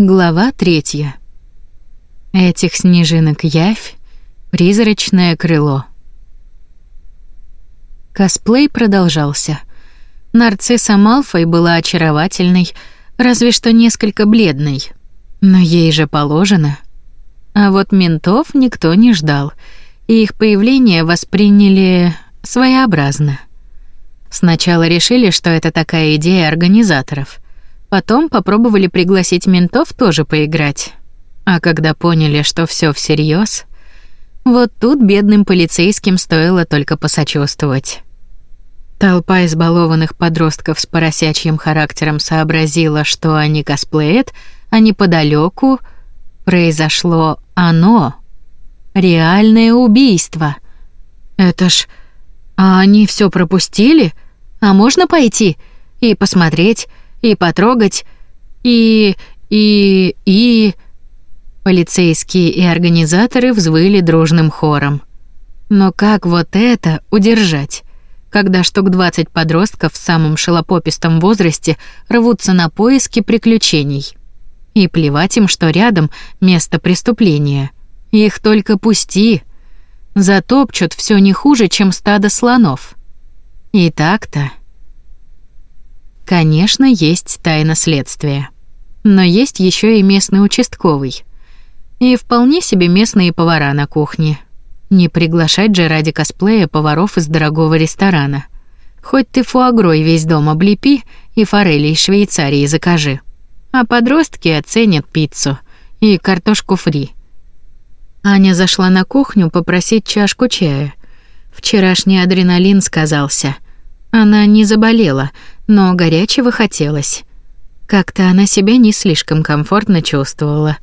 Глава третья. Этих снежинок явь, призрачное крыло. Косплей продолжался. Нарцисса Малфой была очаровательной, разве что несколько бледной. Но ей же положено. А вот ментов никто не ждал, и их появление восприняли своеобразно. Сначала решили, что это такая идея организаторов — Потом попробовали пригласить ментов тоже поиграть. А когда поняли, что все всерьез, вот тут бедным полицейским стоило только посочувствовать. Толпа избалованных подростков с поросячьим характером сообразила, что они косплеят, а неподалеку произошло оно. Реальное убийство. Это ж... А они все пропустили? А можно пойти и посмотреть? И потрогать, и... и... и... Полицейские и организаторы взвыли дружным хором. Но как вот это удержать? Когда штук 20 подростков в самом шелопопистом возрасте рвутся на поиски приключений. И плевать им, что рядом место преступления. Их только пусти. Затопчут все не хуже, чем стадо слонов. И так-то... Конечно, есть тайна следствия. Но есть еще и местный участковый. И вполне себе местные повара на кухне. Не приглашать же ради косплея поваров из дорогого ресторана. Хоть ты фуагрой весь дом облепи и форели из Швейцарии закажи. А подростки оценят пиццу и картошку фри. Аня зашла на кухню попросить чашку чая. Вчерашний адреналин сказался. Она не заболела, но горячего хотелось. Как-то она себя не слишком комфортно чувствовала.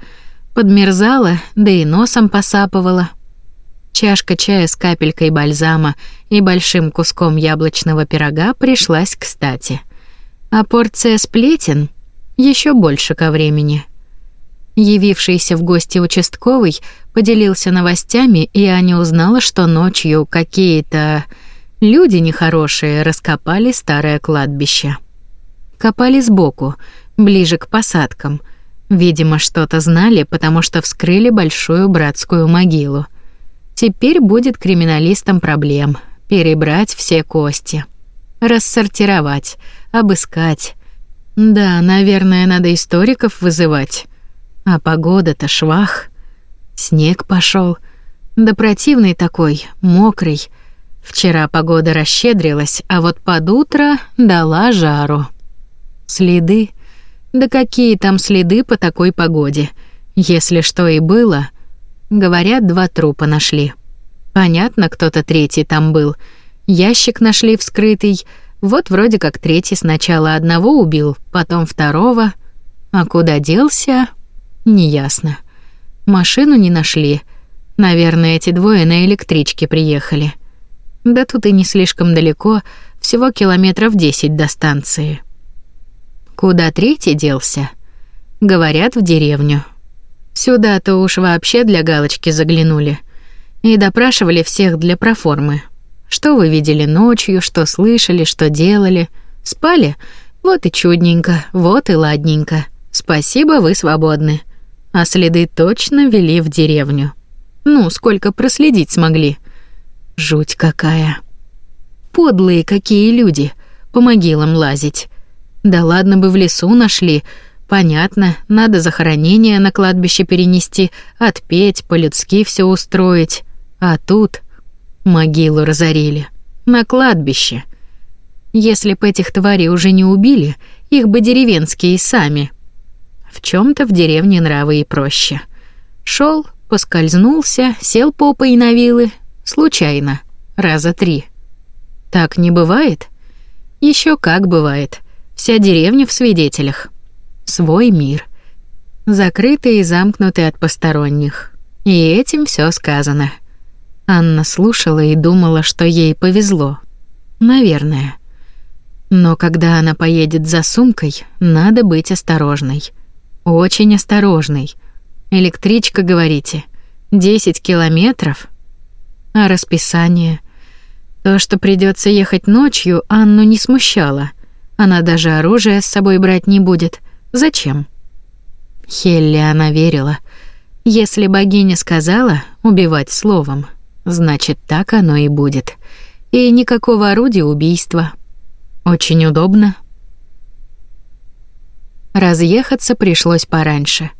Подмерзала, да и носом посапывала. Чашка чая с капелькой бальзама и большим куском яблочного пирога пришлась кстати. А порция сплетен еще больше ко времени. Явившийся в гости участковый поделился новостями, и Аня узнала, что ночью какие-то Люди нехорошие раскопали старое кладбище. Копали сбоку, ближе к посадкам. Видимо, что-то знали, потому что вскрыли большую братскую могилу. Теперь будет криминалистам проблем перебрать все кости, рассортировать, обыскать. Да, наверное, надо историков вызывать. А погода-то швах. Снег пошел, Да противный такой, мокрый. Вчера погода расщедрилась, а вот под утро дала жару. Следы? Да какие там следы по такой погоде? Если что и было, говорят, два трупа нашли. Понятно, кто-то третий там был. Ящик нашли вскрытый. Вот вроде как третий сначала одного убил, потом второго. А куда делся? Неясно. Машину не нашли. Наверное, эти двое на электричке приехали. Да тут и не слишком далеко, всего километров десять до станции. Куда третий делся? Говорят, в деревню. Сюда-то уж вообще для галочки заглянули. И допрашивали всех для проформы. Что вы видели ночью, что слышали, что делали? Спали? Вот и чудненько, вот и ладненько. Спасибо, вы свободны. А следы точно вели в деревню. Ну, сколько проследить смогли. Жуть какая. Подлые какие люди, по могилам лазить. Да ладно бы в лесу нашли. Понятно, надо захоронение на кладбище перенести, отпеть, по-людски все устроить. А тут могилу разорили. На кладбище. Если б этих тварей уже не убили, их бы деревенские сами. В чем то в деревне нравы и проще. Шел, поскользнулся, сел попой на вилы, Случайно. Раза три. Так не бывает? Еще как бывает. Вся деревня в свидетелях. Свой мир. Закрытый и замкнутый от посторонних. И этим все сказано. Анна слушала и думала, что ей повезло. Наверное. Но когда она поедет за сумкой, надо быть осторожной. Очень осторожной. Электричка, говорите, 10 километров — а расписание? То, что придется ехать ночью, Анну не смущало. Она даже оружие с собой брать не будет. Зачем? Хелли она верила. Если богиня сказала убивать словом, значит, так оно и будет. И никакого орудия убийства. Очень удобно. Разъехаться пришлось пораньше.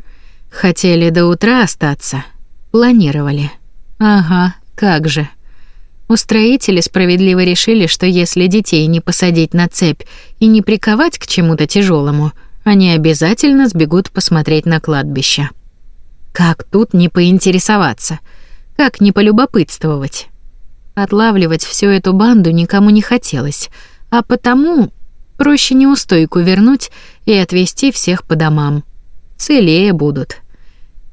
Хотели до утра остаться. Планировали. Ага, как же. Устроители справедливо решили, что если детей не посадить на цепь и не приковать к чему-то тяжелому, они обязательно сбегут посмотреть на кладбище. Как тут не поинтересоваться? Как не полюбопытствовать? Отлавливать всю эту банду никому не хотелось, а потому проще неустойку вернуть и отвезти всех по домам. Целее будут.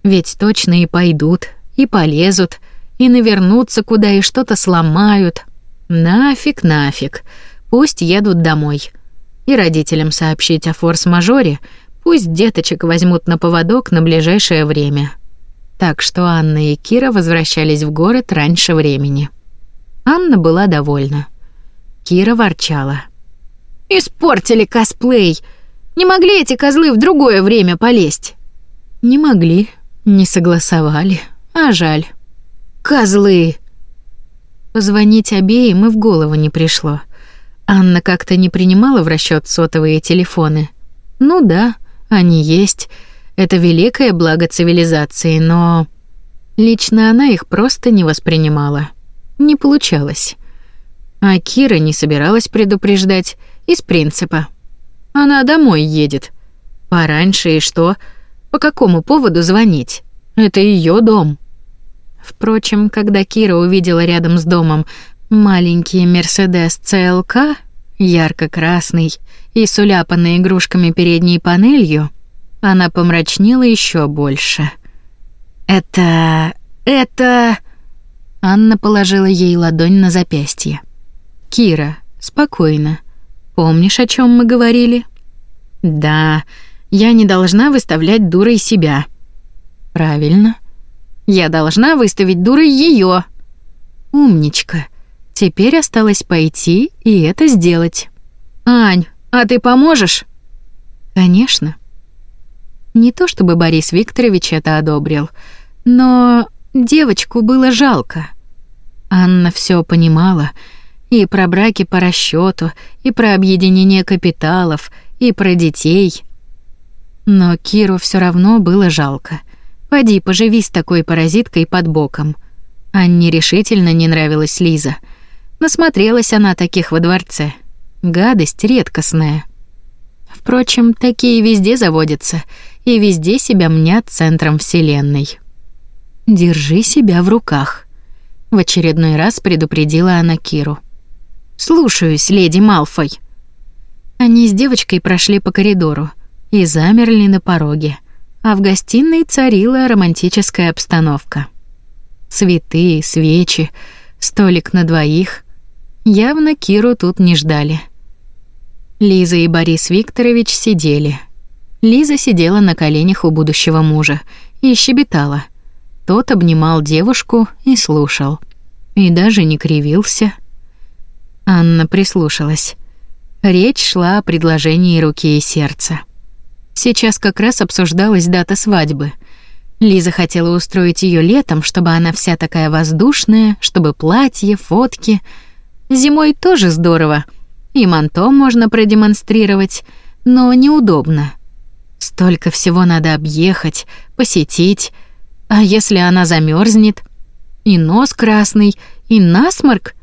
Ведь точно и пойдут, и полезут, и навернутся куда и что-то сломают. Нафиг, нафиг. Пусть едут домой. И родителям сообщить о форс-мажоре, пусть деточек возьмут на поводок на ближайшее время. Так что Анна и Кира возвращались в город раньше времени. Анна была довольна. Кира ворчала. «Испортили косплей! Не могли эти козлы в другое время полезть?» «Не могли, не согласовали, а жаль». Козлы. Позвонить обеим и в голову не пришло. Анна как-то не принимала в расчет сотовые телефоны. Ну да, они есть. Это великое благо цивилизации, но лично она их просто не воспринимала. Не получалось. А Кира не собиралась предупреждать из принципа. Она домой едет. Пораньше и что? По какому поводу звонить? Это ее дом. Впрочем, когда Кира увидела рядом с домом маленький Мерседес CLK, ярко-красный и с уляпанной игрушками передней панелью, она помрачнела еще больше. «Это... это...» Анна положила ей ладонь на запястье. «Кира, спокойно. Помнишь, о чем мы говорили?» «Да, я не должна выставлять дурой себя». «Правильно. Я должна выставить дурой ее. Умничка. Теперь осталось пойти и это сделать. Ань, а ты поможешь? Конечно. Не то чтобы Борис Викторович это одобрил, но девочку было жалко. Анна все понимала, и про браки по расчету, и про объединение капиталов, и про детей. Но Киру все равно было жалко — Поди, поживи с такой паразиткой под боком. Анне решительно не нравилась Лиза. Насмотрелась она таких во дворце. Гадость редкостная. Впрочем, такие везде заводятся, и везде себя мнят центром вселенной. Держи себя в руках, в очередной раз предупредила она Киру. Слушаюсь, леди Малфой. Они с девочкой прошли по коридору и замерли на пороге а в гостиной царила романтическая обстановка. Цветы, свечи, столик на двоих. Явно Киру тут не ждали. Лиза и Борис Викторович сидели. Лиза сидела на коленях у будущего мужа и щебетала. Тот обнимал девушку и слушал. И даже не кривился. Анна прислушалась. Речь шла о предложении руки и сердца. Сейчас как раз обсуждалась дата свадьбы. Лиза хотела устроить ее летом, чтобы она вся такая воздушная, чтобы платье, фотки. Зимой тоже здорово. И манто можно продемонстрировать, но неудобно. Столько всего надо объехать, посетить. А если она замерзнет? И нос красный, и насморк?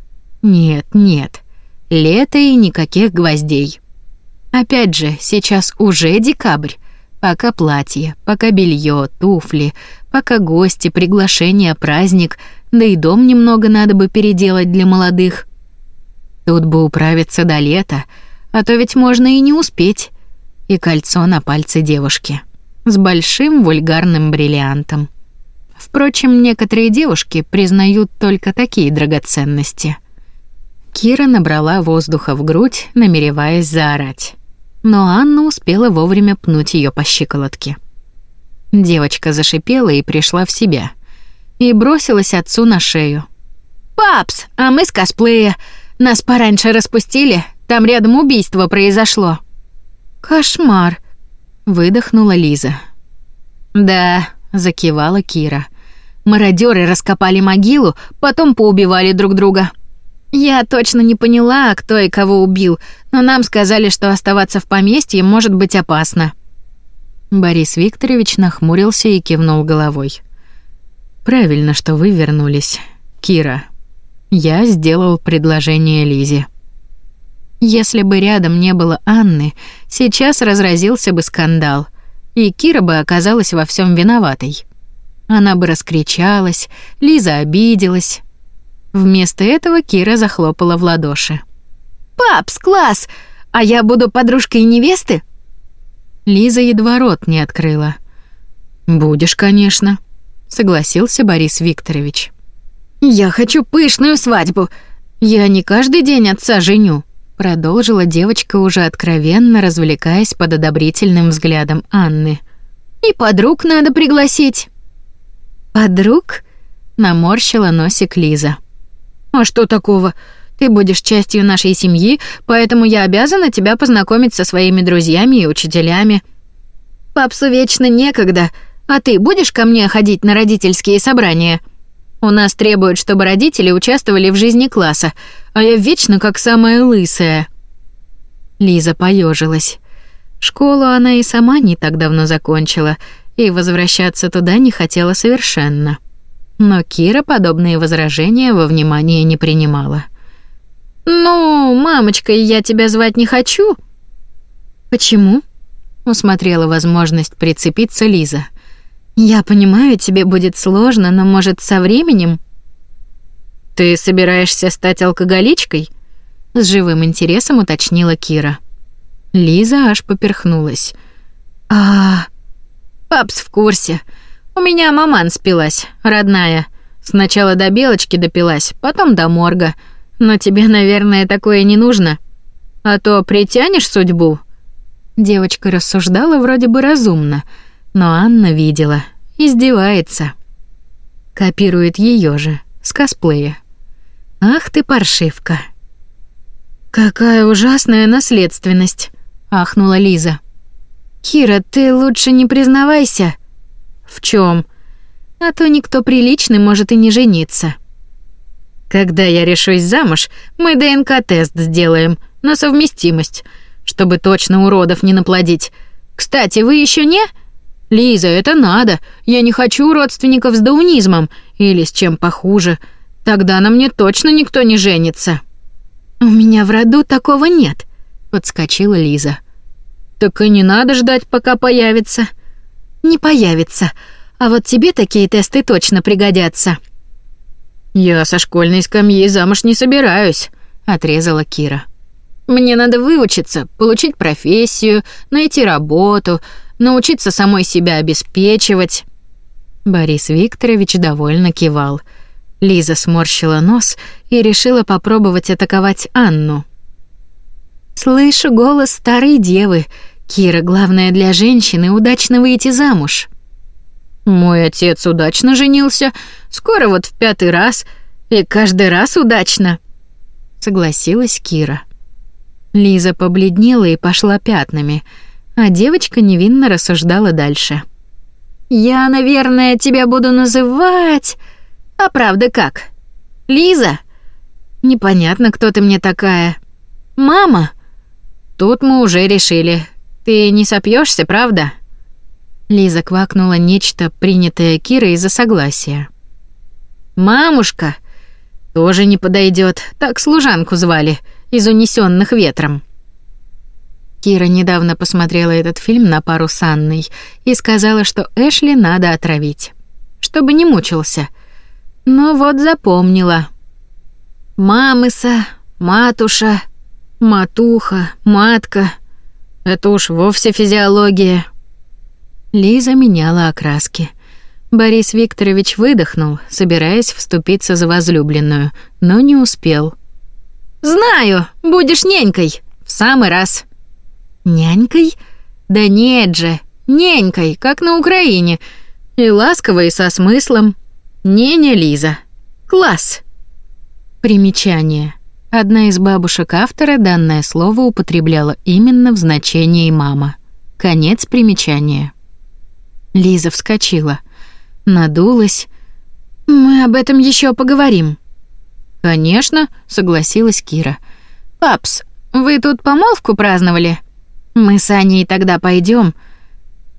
Нет, нет. Лето и никаких гвоздей. Опять же, сейчас уже декабрь. Пока платье, пока белье, туфли, пока гости, приглашение, праздник, да и дом немного надо бы переделать для молодых. Тут бы управиться до лета, а то ведь можно и не успеть. И кольцо на пальце девушки с большим вульгарным бриллиантом. Впрочем, некоторые девушки признают только такие драгоценности. Кира набрала воздуха в грудь, намереваясь заорать но Анна успела вовремя пнуть ее по щиколотке. Девочка зашипела и пришла в себя. И бросилась отцу на шею. «Папс, а мы с косплея. Нас пораньше распустили, там рядом убийство произошло». «Кошмар», — выдохнула Лиза. Да, закивала Кира. Мародеры раскопали могилу, потом поубивали друг друга. Я точно не поняла, кто и кого убил, но нам сказали, что оставаться в поместье может быть опасно. Борис Викторович нахмурился и кивнул головой. Правильно, что вы вернулись, Кира. Я сделал предложение Лизе. Если бы рядом не было Анны, сейчас разразился бы скандал, и Кира бы оказалась во всем виноватой. Она бы раскричалась, Лиза обиделась. Вместо этого Кира захлопала в ладоши. «Папс, класс! А я буду подружкой невесты?» Лиза едва рот не открыла. «Будешь, конечно», — согласился Борис Викторович. «Я хочу пышную свадьбу. Я не каждый день отца женю», — продолжила девочка, уже откровенно развлекаясь под одобрительным взглядом Анны. «И подруг надо пригласить». «Подруг?» — наморщила носик Лиза. «А что такого? Ты будешь частью нашей семьи, поэтому я обязана тебя познакомить со своими друзьями и учителями. Папсу вечно некогда, а ты будешь ко мне ходить на родительские собрания? У нас требуют, чтобы родители участвовали в жизни класса, а я вечно как самая лысая». Лиза поежилась. Школу она и сама не так давно закончила, и возвращаться туда не хотела совершенно. Но Кира подобные возражения во внимание не принимала. «Ну, мамочка, я тебя звать не хочу». «Почему?» — усмотрела возможность прицепиться Лиза. «Я понимаю, тебе будет сложно, но, может, со временем...» «Ты собираешься стать алкоголичкой?» — с живым интересом уточнила Кира. Лиза аж поперхнулась. «А, Папс в курсе. У меня маман спилась, родная. Сначала до белочки допилась, потом до морга. Но тебе, наверное, такое не нужно. А то притянешь судьбу. Девочка рассуждала вроде бы разумно, но Анна видела, издевается. Копирует ее же с косплея. Ах ты паршивка. Какая ужасная наследственность, ахнула Лиза. Кира, ты лучше не признавайся. В чем? А то никто приличный может и не жениться. Когда я решусь замуж, мы ДНК-тест сделаем на совместимость, чтобы точно уродов не наплодить. Кстати, вы еще не? Лиза, это надо. Я не хочу родственников с даунизмом или с чем похуже. Тогда на мне точно никто не женится. У меня в роду такого нет, подскочила Лиза. Так и не надо ждать, пока появится. Не появится. А вот тебе такие тесты точно пригодятся. Я со школьной скамьи замуж не собираюсь, отрезала Кира. Мне надо выучиться, получить профессию, найти работу, научиться самой себя обеспечивать. Борис Викторович довольно кивал. Лиза сморщила нос и решила попробовать атаковать Анну. Слышу голос старой девы. Кира, главное для женщины удачно выйти замуж. Мой отец удачно женился, скоро вот в пятый раз, и каждый раз удачно, согласилась Кира. Лиза побледнела и пошла пятнами, а девочка невинно рассуждала дальше. Я, наверное, тебя буду называть. А правда как? Лиза? Непонятно, кто ты мне такая. Мама? Тут мы уже решили. Ты не сопьешься, правда? Лиза квакнула нечто, принятое Кирой за согласие. Мамушка тоже не подойдет. Так служанку звали из унесенных ветром. Кира недавно посмотрела этот фильм на пару с Анной и сказала, что Эшли надо отравить, чтобы не мучился. Но вот запомнила. Мамыса, матуша, Матуха, матка. Это уж вовсе физиология. Лиза меняла окраски. Борис Викторович выдохнул, собираясь вступиться за возлюбленную, но не успел. «Знаю, будешь нянькой. В самый раз». «Нянькой? Да нет же, нянькой, как на Украине. И ласково, и со смыслом. Неня Лиза. Класс». Примечание. Одна из бабушек автора данное слово употребляла именно в значении «мама». Конец примечания. Лиза вскочила, надулась. Мы об этом еще поговорим. Конечно, согласилась Кира. Папс, вы тут помолвку праздновали? Мы с Аней тогда пойдем.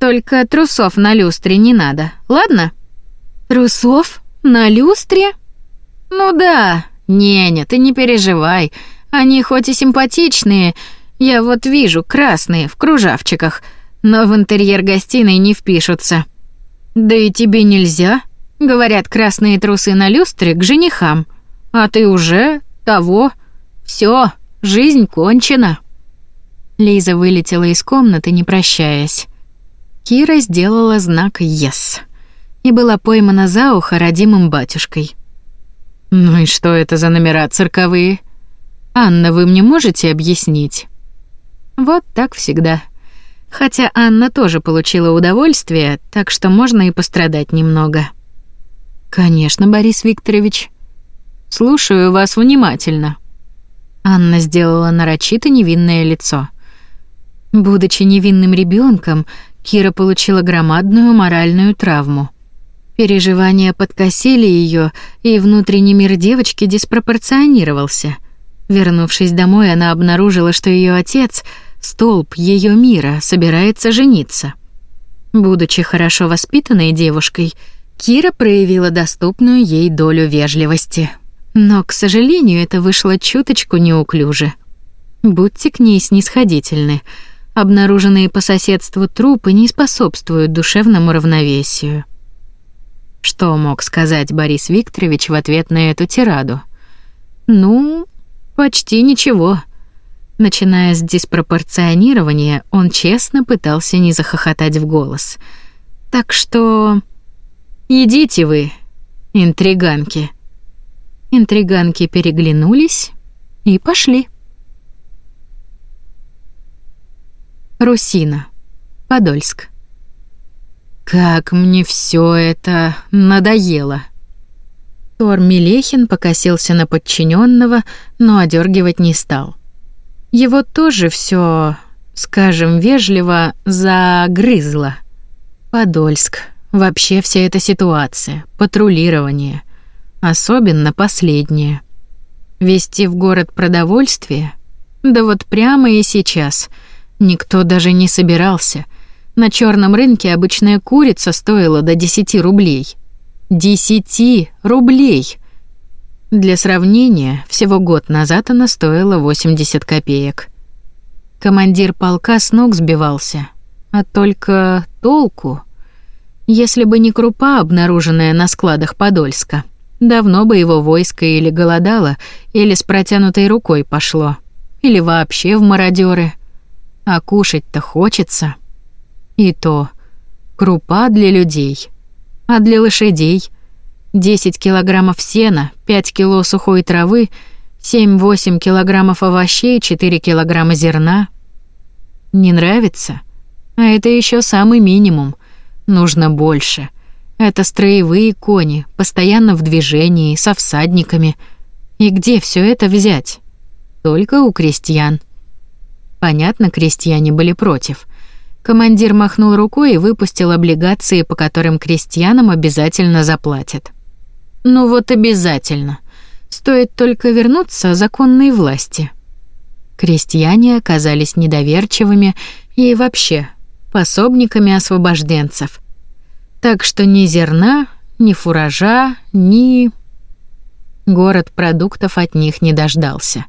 Только трусов на люстре не надо, ладно? Трусов на люстре? Ну да. Не-не, ты не переживай. Они хоть и симпатичные, я вот вижу красные в кружавчиках, но в интерьер гостиной не впишутся. Да и тебе нельзя. Говорят, красные трусы на люстре к женихам. А ты уже того. Все, жизнь кончена. Лиза вылетела из комнаты, не прощаясь. Кира сделала знак «Yes» и была поймана за ухо родимым батюшкой. «Ну и что это за номера цирковые? Анна, вы мне можете объяснить?» Вот так всегда. Хотя Анна тоже получила удовольствие, так что можно и пострадать немного. Конечно, Борис Викторович. Слушаю вас внимательно. Анна сделала нарочито невинное лицо. Будучи невинным ребенком, Кира получила громадную моральную травму. Переживания подкосили ее, и внутренний мир девочки диспропорционировался. Вернувшись домой, она обнаружила, что ее отец — столб ее мира, собирается жениться. Будучи хорошо воспитанной девушкой, Кира проявила доступную ей долю вежливости. Но, к сожалению, это вышло чуточку неуклюже. Будьте к ней снисходительны. Обнаруженные по соседству трупы не способствуют душевному равновесию. Что мог сказать Борис Викторович в ответ на эту тираду? Ну, почти ничего. Начиная с диспропорционирования, он честно пытался не захохотать в голос. Так что идите вы, интриганки. Интриганки переглянулись и пошли. Русина. Подольск. Как мне все это надоело. Тор Мелехин покосился на подчиненного, но одергивать не стал. Его тоже все, скажем вежливо, загрызло. Подольск. Вообще вся эта ситуация, патрулирование, особенно последнее. Вести в город продовольствие? Да вот прямо и сейчас. Никто даже не собирался. На черном рынке обычная курица стоила до 10 рублей. 10 рублей. Для сравнения, всего год назад она стоила 80 копеек. Командир полка с ног сбивался. А только толку? Если бы не крупа, обнаруженная на складах Подольска, давно бы его войско или голодало, или с протянутой рукой пошло, или вообще в мародеры. А кушать-то хочется. И то крупа для людей, а для лошадей — 10 килограммов сена, 5 кило сухой травы, 7-8 килограммов овощей, 4 килограмма зерна. Не нравится? А это еще самый минимум. Нужно больше. Это строевые кони, постоянно в движении, со всадниками. И где все это взять? Только у крестьян. Понятно, крестьяне были против. Командир махнул рукой и выпустил облигации, по которым крестьянам обязательно заплатят. Ну вот обязательно. Стоит только вернуться законной власти. Крестьяне оказались недоверчивыми и вообще пособниками освобожденцев. Так что ни зерна, ни фуража, ни город продуктов от них не дождался.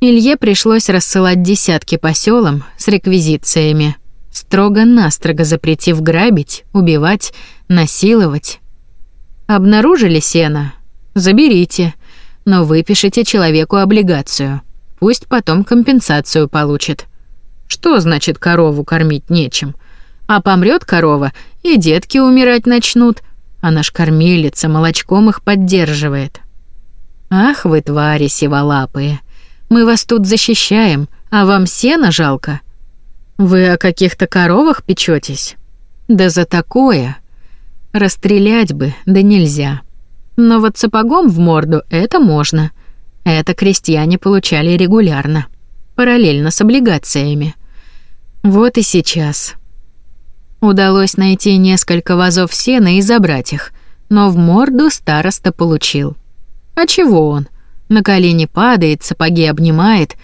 Илье пришлось рассылать десятки по селам с реквизициями, строго-настрого запретив грабить, убивать, насиловать, Обнаружили сено? Заберите, но выпишите человеку облигацию. Пусть потом компенсацию получит. Что значит корову кормить нечем? А помрет корова, и детки умирать начнут, а наш кормилица молочком их поддерживает. Ах вы твари сиволапые. Мы вас тут защищаем, а вам сено жалко. Вы о каких-то коровах печётесь? Да за такое Расстрелять бы, да нельзя. Но вот сапогом в морду это можно. Это крестьяне получали регулярно, параллельно с облигациями. Вот и сейчас. Удалось найти несколько вазов сена и забрать их, но в морду староста получил. А чего он? На колени падает, сапоги обнимает.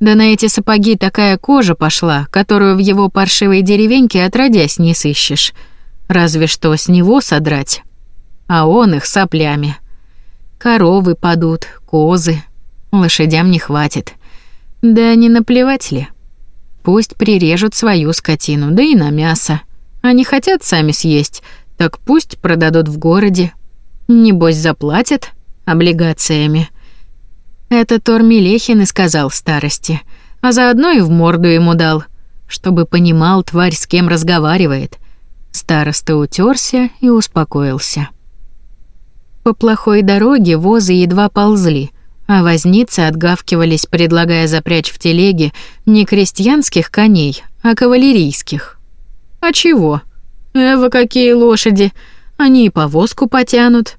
Да на эти сапоги такая кожа пошла, которую в его паршивой деревеньке отродясь не сыщешь. Разве что с него содрать. А он их соплями. Коровы падут, козы. Лошадям не хватит. Да не наплевать ли? Пусть прирежут свою скотину, да и на мясо. Они хотят сами съесть, так пусть продадут в городе. Небось заплатят облигациями. Это Тор Мелехин и сказал старости, а заодно и в морду ему дал, чтобы понимал, тварь с кем разговаривает. Староста утерся и успокоился. По плохой дороге возы едва ползли, а возницы отгавкивались, предлагая запрячь в телеге не крестьянских коней, а кавалерийских. А чего? Эва, какие лошади! Они и повозку потянут.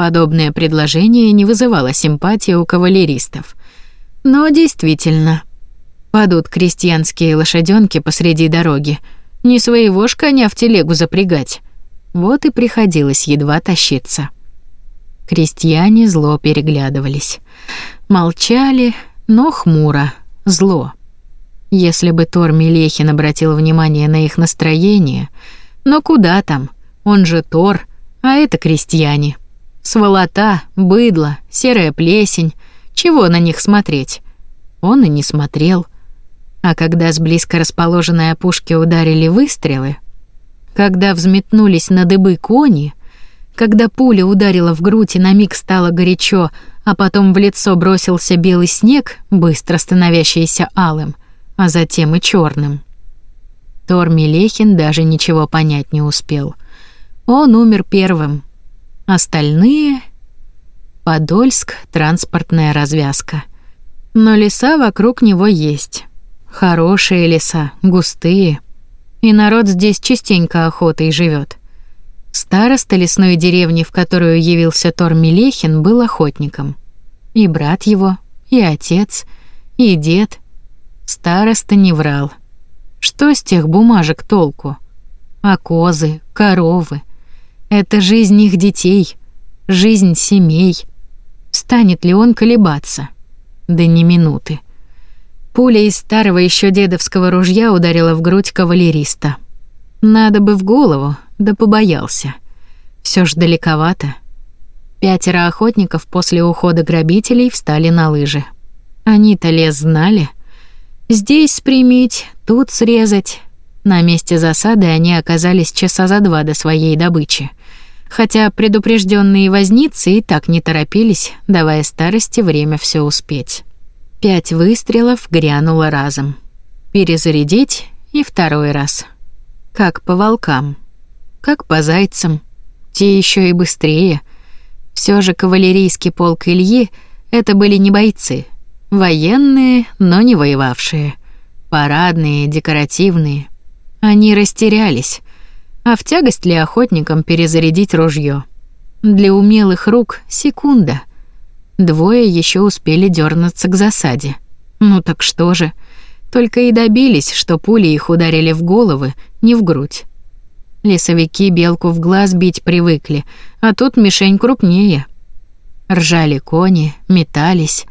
Подобное предложение не вызывало симпатии у кавалеристов. Но действительно, падут крестьянские лошаденки посреди дороги. Не своего ж коня в телегу запрягать. Вот и приходилось едва тащиться. Крестьяне зло переглядывались. Молчали, но хмуро, зло. Если бы Тор Мелехин обратил внимание на их настроение, но куда там? Он же Тор, а это крестьяне. Сволота, быдло, серая плесень. Чего на них смотреть? Он и не смотрел. А когда с близко расположенной опушки ударили выстрелы, когда взметнулись на дыбы кони, когда пуля ударила в грудь и на миг стало горячо, а потом в лицо бросился белый снег, быстро становящийся алым, а затем и черным. Тор Мелехин даже ничего понять не успел. Он умер первым, Остальные — Подольск, транспортная развязка. Но леса вокруг него есть. Хорошие леса, густые. И народ здесь частенько охотой живет. Староста лесной деревни, в которую явился Тор Мелехин, был охотником. И брат его, и отец, и дед. Староста не врал. Что с тех бумажек толку? А козы, коровы — это жизнь их детей, жизнь семей. Станет ли он колебаться? Да не минуты. Пуля из старого еще дедовского ружья ударила в грудь кавалериста. Надо бы в голову, да побоялся. Все ж далековато. Пятеро охотников после ухода грабителей встали на лыжи. Они-то лес знали. Здесь спрямить, тут срезать. На месте засады они оказались часа за два до своей добычи хотя предупрежденные возницы и так не торопились, давая старости время все успеть. Пять выстрелов грянуло разом. Перезарядить и второй раз. Как по волкам, как по зайцам, те еще и быстрее. Все же кавалерийский полк Ильи это были не бойцы, военные, но не воевавшие, парадные, декоративные. Они растерялись, а в тягость ли охотникам перезарядить ружье? Для умелых рук секунда. Двое еще успели дернуться к засаде. Ну так что же? Только и добились, что пули их ударили в головы, не в грудь. Лесовики белку в глаз бить привыкли, а тут мишень крупнее. Ржали кони, метались.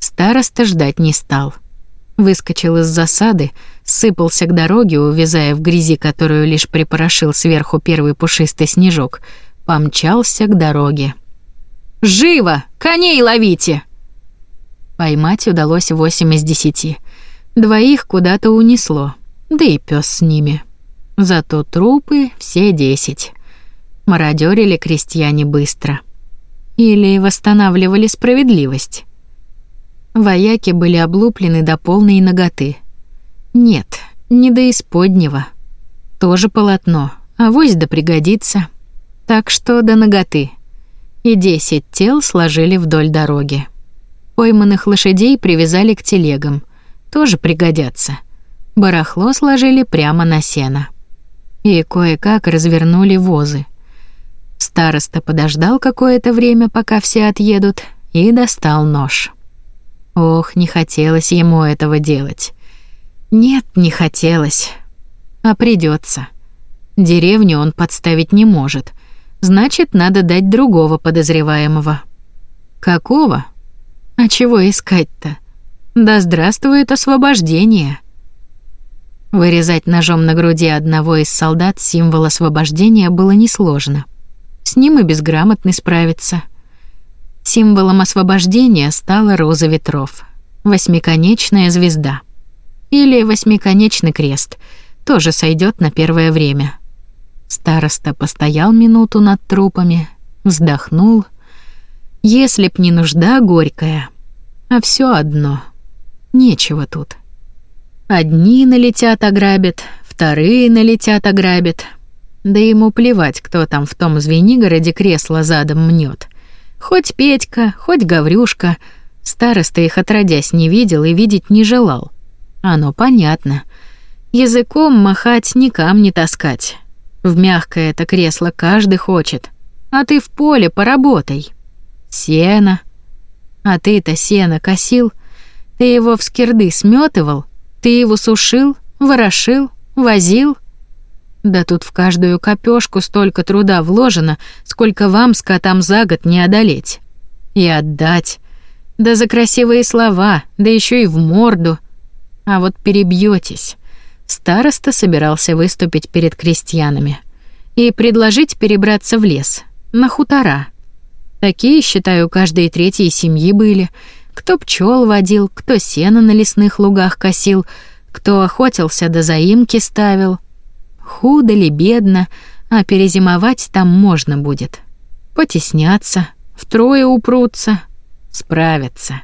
Староста ждать не стал. Выскочил из засады, сыпался к дороге, увязая в грязи, которую лишь припорошил сверху первый пушистый снежок, помчался к дороге. «Живо! Коней ловите!» Поймать удалось восемь из десяти. Двоих куда-то унесло, да и пес с ними. Зато трупы все десять. Мародерили крестьяне быстро. Или восстанавливали справедливость. Вояки были облуплены до полной ноготы. Нет, не до исподнего. Тоже полотно, а вось да пригодится. Так что до ноготы. И десять тел сложили вдоль дороги. Пойманных лошадей привязали к телегам. Тоже пригодятся. Барахло сложили прямо на сено. И кое-как развернули возы. Староста подождал какое-то время, пока все отъедут, и достал нож. Ох, не хотелось ему этого делать. Нет, не хотелось. А придется. Деревню он подставить не может. Значит, надо дать другого подозреваемого. Какого? А чего искать-то? Да здравствует освобождение. Вырезать ножом на груди одного из солдат символ освобождения было несложно. С ним и безграмотный справиться. Символом освобождения стала роза ветров, восьмиконечная звезда. Или восьмиконечный крест, тоже сойдет на первое время. Староста постоял минуту над трупами, вздохнул. Если б не нужда горькая, а все одно. Нечего тут. Одни налетят ограбят, вторые налетят ограбят. Да ему плевать, кто там в том Звенигороде кресло задом мнет. Хоть Петька, хоть Гаврюшка. Староста их отродясь не видел и видеть не желал. Оно понятно. Языком махать, ни камни таскать. В мягкое это кресло каждый хочет. А ты в поле поработай. Сено. А ты-то сено косил. Ты его в скирды сметывал, ты его сушил, ворошил, возил. Да тут в каждую копёшку столько труда вложено, сколько вам, скотам, за год не одолеть. И отдать. Да за красивые слова, да еще и в морду. А вот перебьетесь. Староста собирался выступить перед крестьянами и предложить перебраться в лес, на хутора. Такие, считаю, каждой третьей семьи были — кто пчел водил, кто сено на лесных лугах косил, кто охотился до заимки ставил. Худо ли, бедно, а перезимовать там можно будет. Потесняться, втрое упрутся, справятся.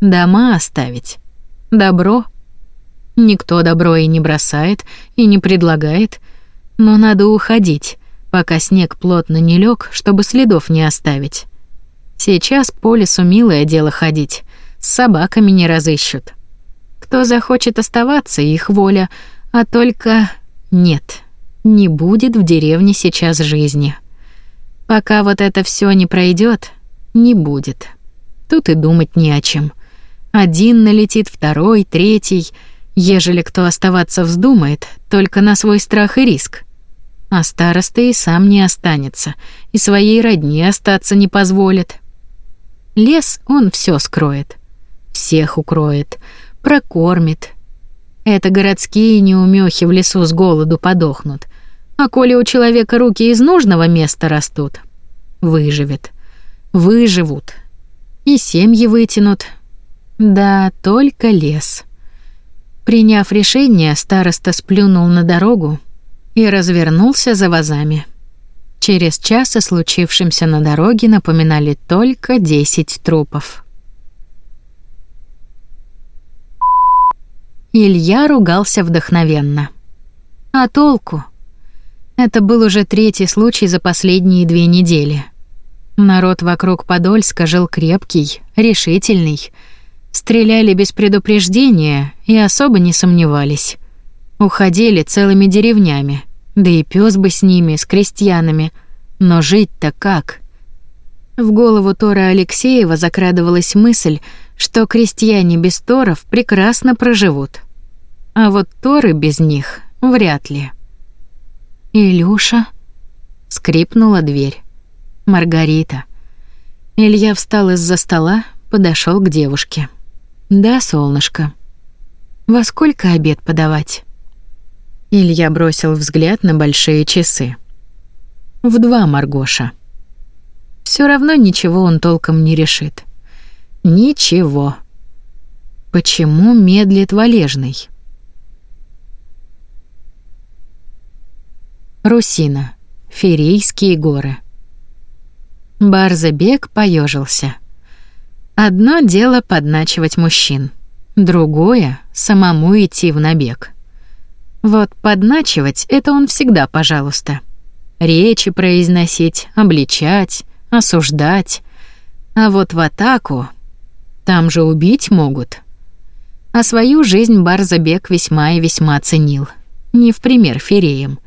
Дома оставить. Добро. Никто добро и не бросает, и не предлагает, но надо уходить, пока снег плотно не лег, чтобы следов не оставить. Сейчас по лесу милое дело ходить, с собаками не разыщут. Кто захочет оставаться, их воля, а только нет, не будет в деревне сейчас жизни. Пока вот это все не пройдет, не будет. Тут и думать не о чем. Один налетит, второй, третий. Ежели кто оставаться вздумает, только на свой страх и риск. А староста и сам не останется, и своей родне остаться не позволит. Лес он все скроет. Всех укроет, прокормит. Это городские неумехи в лесу с голоду подохнут. А коли у человека руки из нужного места растут, выживет. Выживут. И семьи вытянут. Да, только лес. Приняв решение, староста сплюнул на дорогу и развернулся за вазами. Через час о случившемся на дороге напоминали только десять трупов. Илья ругался вдохновенно. А толку? Это был уже третий случай за последние две недели. Народ вокруг Подольска жил крепкий, решительный. Стреляли без предупреждения и особо не сомневались. Уходили целыми деревнями — да и пес бы с ними, с крестьянами. Но жить-то как? В голову Тора Алексеева закрадывалась мысль, что крестьяне без Торов прекрасно проживут. А вот Торы без них вряд ли. «Илюша?» — скрипнула дверь. «Маргарита». Илья встал из-за стола, подошел к девушке. «Да, солнышко. Во сколько обед подавать?» Илья бросил взгляд на большие часы. В два, Маргоша. Все равно ничего он толком не решит. Ничего. Почему медлит Валежный? Русина. Ферейские горы. Барзабек поежился. Одно дело подначивать мужчин, другое самому идти в набег. Вот подначивать — это он всегда, пожалуйста. Речи произносить, обличать, осуждать. А вот в атаку... Там же убить могут. А свою жизнь Барзабек весьма и весьма ценил. Не в пример фереям.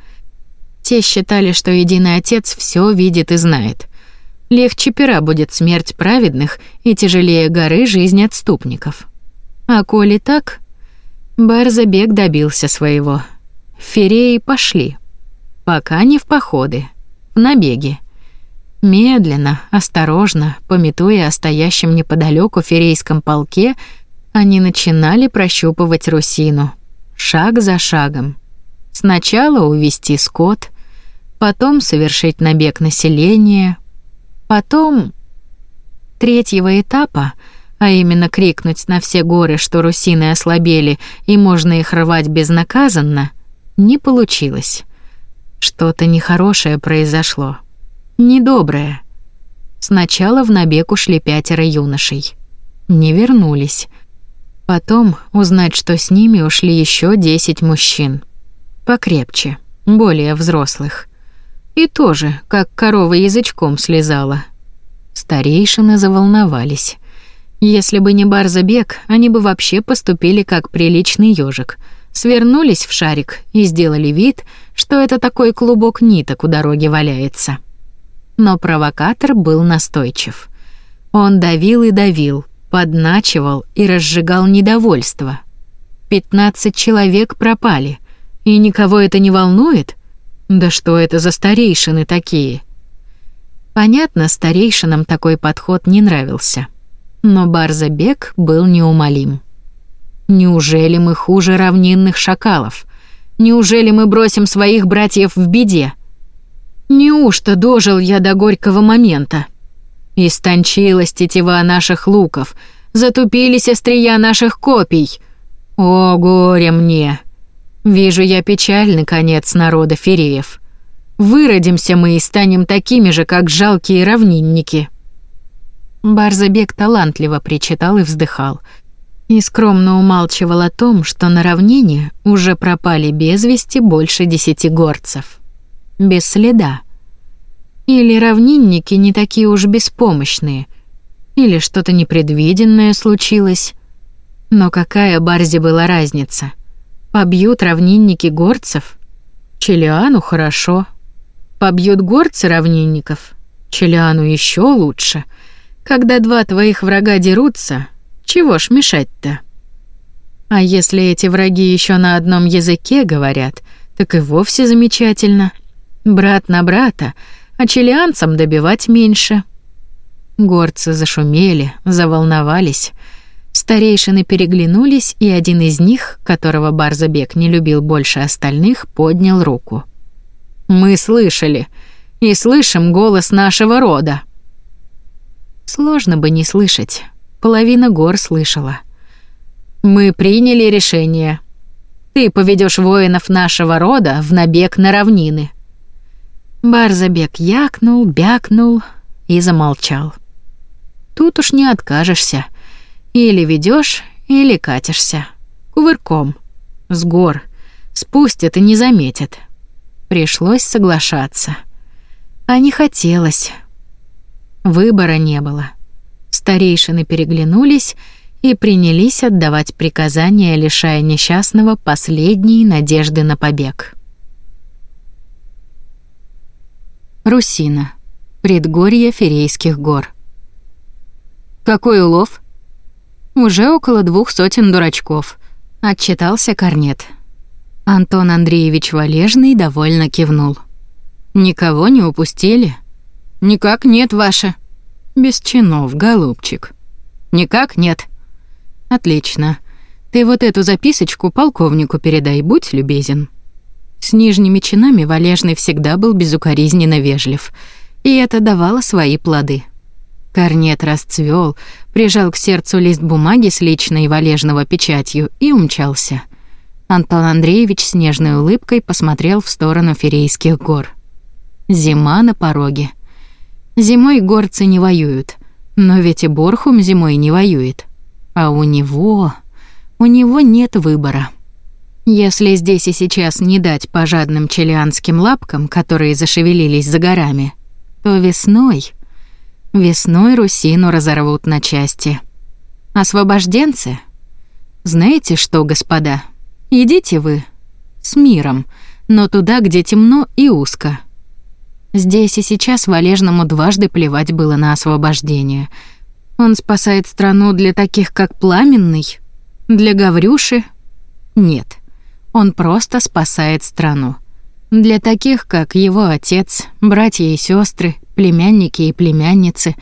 Те считали, что Единый Отец все видит и знает. Легче пера будет смерть праведных и тяжелее горы жизнь отступников. А коли так, Барзабек добился своего. Фереи пошли. Пока не в походы, в набеги. Медленно, осторожно, пометуя о стоящем неподалеку ферейском полке, они начинали прощупывать Русину. Шаг за шагом. Сначала увести скот, потом совершить набег населения, потом... Третьего этапа, а именно крикнуть на все горы, что русины ослабели и можно их рвать безнаказанно, не получилось. Что-то нехорошее произошло. Недоброе. Сначала в набег ушли пятеро юношей. Не вернулись. Потом узнать, что с ними ушли еще десять мужчин. Покрепче, более взрослых. И тоже, как корова язычком слезала. Старейшины заволновались. Если бы не Барзабек, они бы вообще поступили как приличный ежик. Свернулись в шарик и сделали вид, что это такой клубок ниток у дороги валяется. Но провокатор был настойчив. Он давил и давил, подначивал и разжигал недовольство. Пятнадцать человек пропали, и никого это не волнует? Да что это за старейшины такие? Понятно, старейшинам такой подход не нравился. Но Барзабек был неумолим. Неужели мы хуже равнинных шакалов? Неужели мы бросим своих братьев в беде? Неужто дожил я до горького момента? Истончилась тетива наших луков, затупились острия наших копий. О, горе мне! Вижу я печальный конец народа фереев. Выродимся мы и станем такими же, как жалкие равнинники. Барзабек талантливо причитал и вздыхал. И скромно умалчивал о том, что на равнине уже пропали без вести больше десяти горцев. Без следа. Или равнинники не такие уж беспомощные, или что-то непредвиденное случилось. Но какая Барзе была разница? Побьют равнинники горцев? Челиану хорошо. Побьют горцы равнинников? Челиану еще лучше. Когда два твоих врага дерутся, чего ж мешать-то? А если эти враги еще на одном языке говорят, так и вовсе замечательно. Брат на брата, а челианцам добивать меньше. Горцы зашумели, заволновались. Старейшины переглянулись, и один из них, которого Барзабек не любил больше остальных, поднял руку. «Мы слышали, и слышим голос нашего рода». Сложно бы не слышать. Половина гор слышала. «Мы приняли решение. Ты поведешь воинов нашего рода в набег на равнины». Барзабек якнул, бякнул и замолчал. Тут уж не откажешься — или ведешь, или катишься. Кувырком. С гор. Спустят и не заметят. Пришлось соглашаться. А не хотелось. Выбора не было. Старейшины переглянулись и принялись отдавать приказания, лишая несчастного последней надежды на побег. Русина. Предгорье Ферейских гор. «Какой улов?» Уже около двух сотен дурачков, отчитался Корнет. Антон Андреевич Валежный довольно кивнул. Никого не упустили? Никак нет, ваше. Без чинов, голубчик. Никак нет. Отлично. Ты вот эту записочку полковнику передай, будь любезен. С нижними чинами Валежный всегда был безукоризненно вежлив, и это давало свои плоды. Корнет расцвел, прижал к сердцу лист бумаги с личной валежного печатью и умчался. Антон Андреевич с нежной улыбкой посмотрел в сторону Ферейских гор. Зима на пороге. Зимой горцы не воюют, но ведь и Борхум зимой не воюет. А у него... у него нет выбора. Если здесь и сейчас не дать пожадным челианским лапкам, которые зашевелились за горами, то весной Весной Русину разорвут на части. Освобожденцы? Знаете что, господа? Идите вы с миром, но туда, где темно и узко. Здесь и сейчас Валежному дважды плевать было на освобождение. Он спасает страну для таких, как Пламенный? Для Гаврюши? Нет. Он просто спасает страну. Для таких, как его отец, братья и сестры, племянники и племянницы,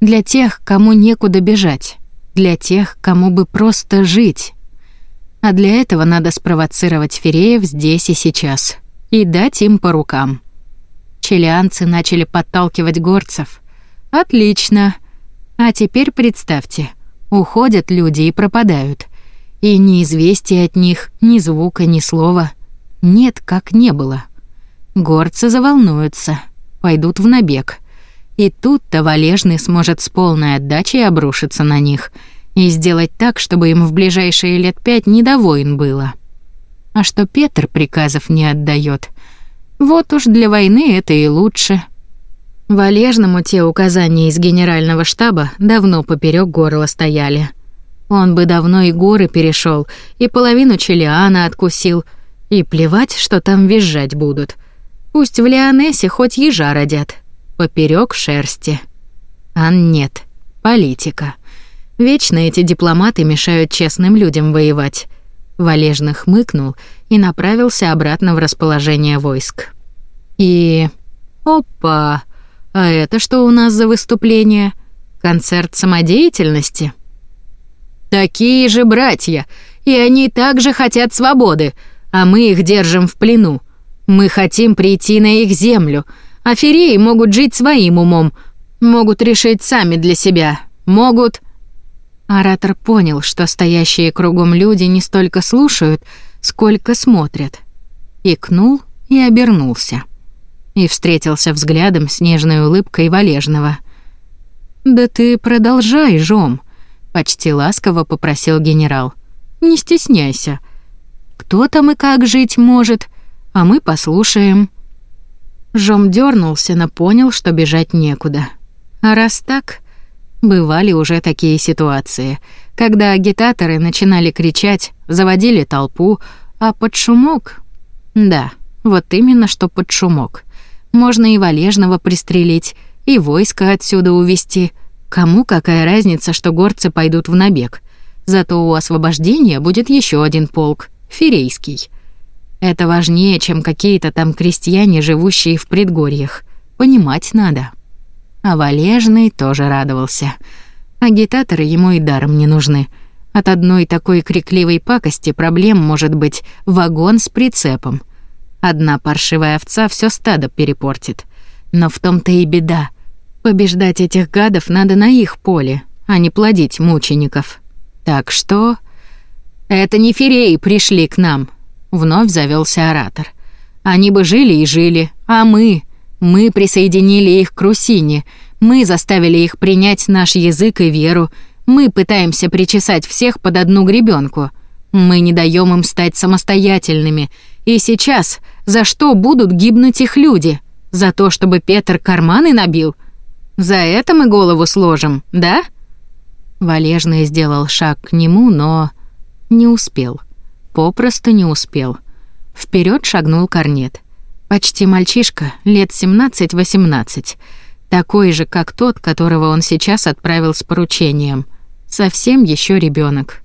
для тех, кому некуда бежать, для тех, кому бы просто жить. А для этого надо спровоцировать фереев здесь и сейчас и дать им по рукам. Челианцы начали подталкивать горцев. Отлично. А теперь представьте, уходят люди и пропадают. И ни известия от них, ни звука, ни слова. Нет, как не было. Горцы заволнуются, пойдут в набег. И тут-то Валежный сможет с полной отдачей обрушиться на них и сделать так, чтобы им в ближайшие лет пять не до войн было. А что Петр приказов не отдает, вот уж для войны это и лучше. Валежному те указания из генерального штаба давно поперек горла стояли. Он бы давно и горы перешел, и половину Челиана откусил, и плевать, что там визжать будут — Пусть в Лионесе хоть ежа родят. Поперек шерсти. А нет. Политика. Вечно эти дипломаты мешают честным людям воевать. Валежно хмыкнул и направился обратно в расположение войск. И... Опа! А это что у нас за выступление? Концерт самодеятельности? Такие же братья, и они также хотят свободы, а мы их держим в плену. Мы хотим прийти на их землю, а фереи могут жить своим умом, могут решить сами для себя, могут...» Оратор понял, что стоящие кругом люди не столько слушают, сколько смотрят. Икнул и обернулся. И встретился взглядом с нежной улыбкой Валежного. «Да ты продолжай, Жом», — почти ласково попросил генерал. «Не стесняйся. Кто там и как жить может?» А мы послушаем». Жом дернулся, но понял, что бежать некуда. А раз так, бывали уже такие ситуации, когда агитаторы начинали кричать, заводили толпу, а под шумок... Да, вот именно что под шумок. Можно и Валежного пристрелить, и войско отсюда увести. Кому какая разница, что горцы пойдут в набег? Зато у освобождения будет еще один полк, Ферейский. Это важнее, чем какие-то там крестьяне, живущие в предгорьях. Понимать надо. А Валежный тоже радовался. Агитаторы ему и даром не нужны. От одной такой крикливой пакости проблем может быть вагон с прицепом. Одна паршивая овца все стадо перепортит. Но в том-то и беда. Побеждать этих гадов надо на их поле, а не плодить мучеников. Так что... Это не фереи пришли к нам, Вновь завелся оратор. Они бы жили и жили, а мы... Мы присоединили их к Русине, мы заставили их принять наш язык и веру, мы пытаемся причесать всех под одну гребенку. Мы не даем им стать самостоятельными. И сейчас за что будут гибнуть их люди? За то, чтобы Петр карманы набил? За это мы голову сложим, да? Валежный сделал шаг к нему, но не успел попросту не успел. Вперед шагнул Корнет. Почти мальчишка, лет 17-18, такой же, как тот, которого он сейчас отправил с поручением. Совсем еще ребенок.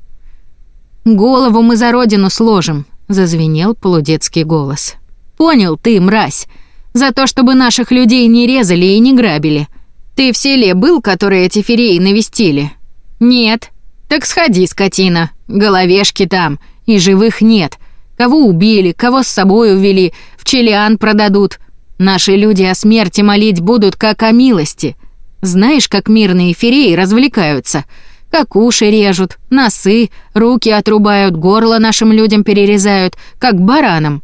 «Голову мы за родину сложим», — зазвенел полудетский голос. «Понял ты, мразь, за то, чтобы наших людей не резали и не грабили. Ты в селе был, который эти фереи навестили?» «Нет». «Так сходи, скотина, головешки там, и живых нет. Кого убили, кого с собой увели, в Челиан продадут. Наши люди о смерти молить будут, как о милости. Знаешь, как мирные фереи развлекаются? Как уши режут, носы, руки отрубают, горло нашим людям перерезают, как баранам.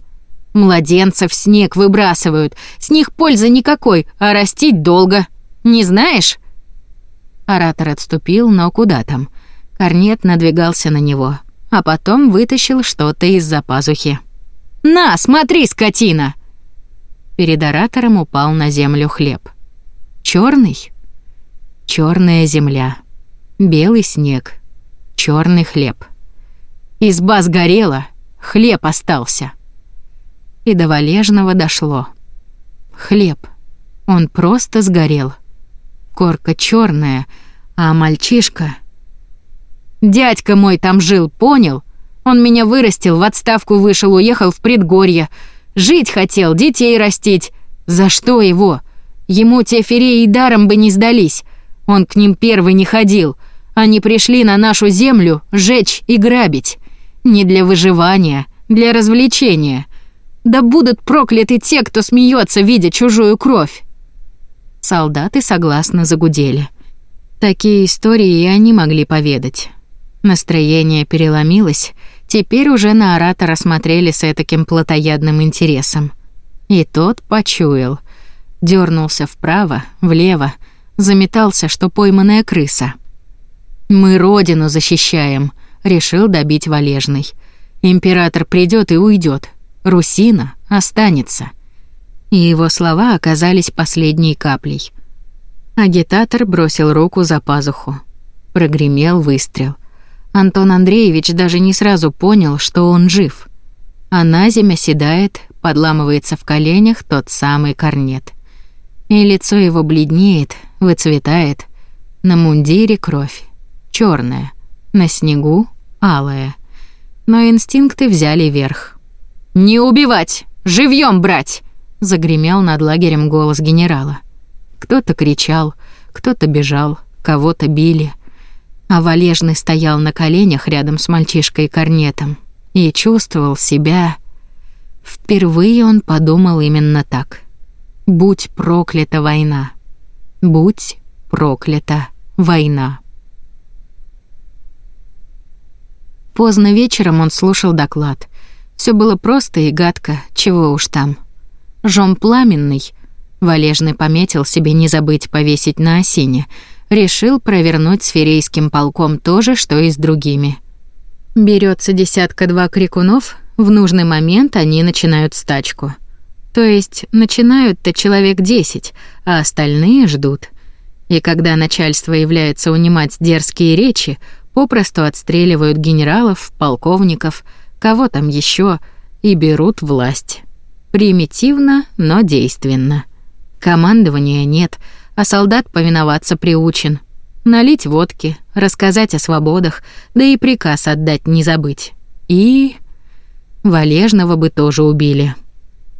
Младенцев снег выбрасывают. С них пользы никакой, а растить долго. Не знаешь?» Оратор отступил, но куда там? Корнет надвигался на него а потом вытащил что-то из-за пазухи. «На, смотри, скотина!» Перед оратором упал на землю хлеб. Черный, черная земля, белый снег, черный хлеб. Изба сгорела, хлеб остался. И до Валежного дошло. Хлеб. Он просто сгорел. Корка черная, а мальчишка Дядька мой там жил, понял? Он меня вырастил, в отставку вышел, уехал в предгорье. Жить хотел, детей растить. За что его? Ему те фереи даром бы не сдались. Он к ним первый не ходил. Они пришли на нашу землю жечь и грабить. Не для выживания, для развлечения. Да будут прокляты те, кто смеется, видя чужую кровь. Солдаты согласно загудели. Такие истории и они могли поведать. Настроение переломилось, теперь уже на оратора смотрели с таким плотоядным интересом. И тот почуял. дернулся вправо, влево, заметался, что пойманная крыса. «Мы родину защищаем», — решил добить Валежный. «Император придет и уйдет. Русина останется». И его слова оказались последней каплей. Агитатор бросил руку за пазуху. Прогремел выстрел. Антон Андреевич даже не сразу понял, что он жив. А на землю седает, подламывается в коленях тот самый корнет. И лицо его бледнеет, выцветает. На мундире кровь, черная, на снегу алая. Но инстинкты взяли верх. «Не убивать! Живьем брать!» — загремел над лагерем голос генерала. Кто-то кричал, кто-то бежал, кого-то били — а Валежный стоял на коленях рядом с мальчишкой-корнетом и чувствовал себя... Впервые он подумал именно так. «Будь проклята война! Будь проклята война!» Поздно вечером он слушал доклад. Все было просто и гадко, чего уж там. Жом пламенный. Валежный пометил себе не забыть повесить на осине — решил провернуть с ферейским полком то же, что и с другими. Берется десятка-два крикунов, в нужный момент они начинают стачку. То есть начинают-то человек десять, а остальные ждут. И когда начальство является унимать дерзкие речи, попросту отстреливают генералов, полковников, кого там еще, и берут власть. Примитивно, но действенно. Командования нет — а солдат повиноваться приучен. Налить водки, рассказать о свободах, да и приказ отдать не забыть. И... Валежного бы тоже убили.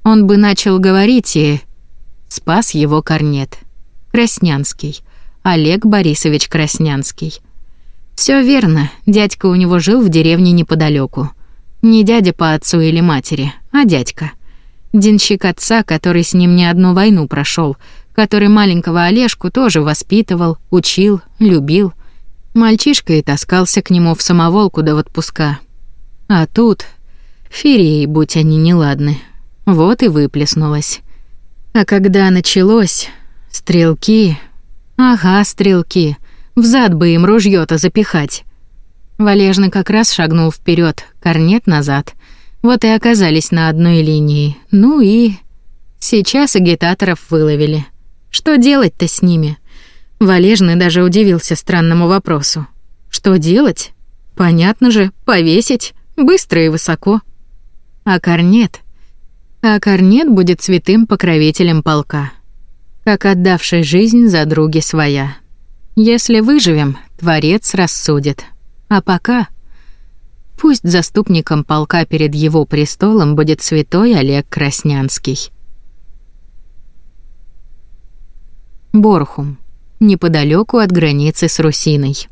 Он бы начал говорить и... Спас его корнет. Краснянский. Олег Борисович Краснянский. Все верно, дядька у него жил в деревне неподалеку. Не дядя по отцу или матери, а дядька. Денщик отца, который с ним не одну войну прошел, который маленького Олежку тоже воспитывал, учил, любил. Мальчишка и таскался к нему в самоволку до отпуска. А тут... Фереи, будь они неладны. Вот и выплеснулось. А когда началось... Стрелки... Ага, стрелки. Взад бы им ружьё-то запихать. Валежный как раз шагнул вперед, корнет назад. Вот и оказались на одной линии. Ну и... Сейчас агитаторов выловили. Что делать-то с ними? Валежный даже удивился странному вопросу. Что делать? Понятно же, повесить, быстро и высоко. А корнет? А корнет будет святым покровителем полка, как отдавший жизнь за други своя. Если выживем, Творец рассудит. А пока... Пусть заступником полка перед его престолом будет святой Олег Краснянский. Борхум, неподалеку от границы с Русиной.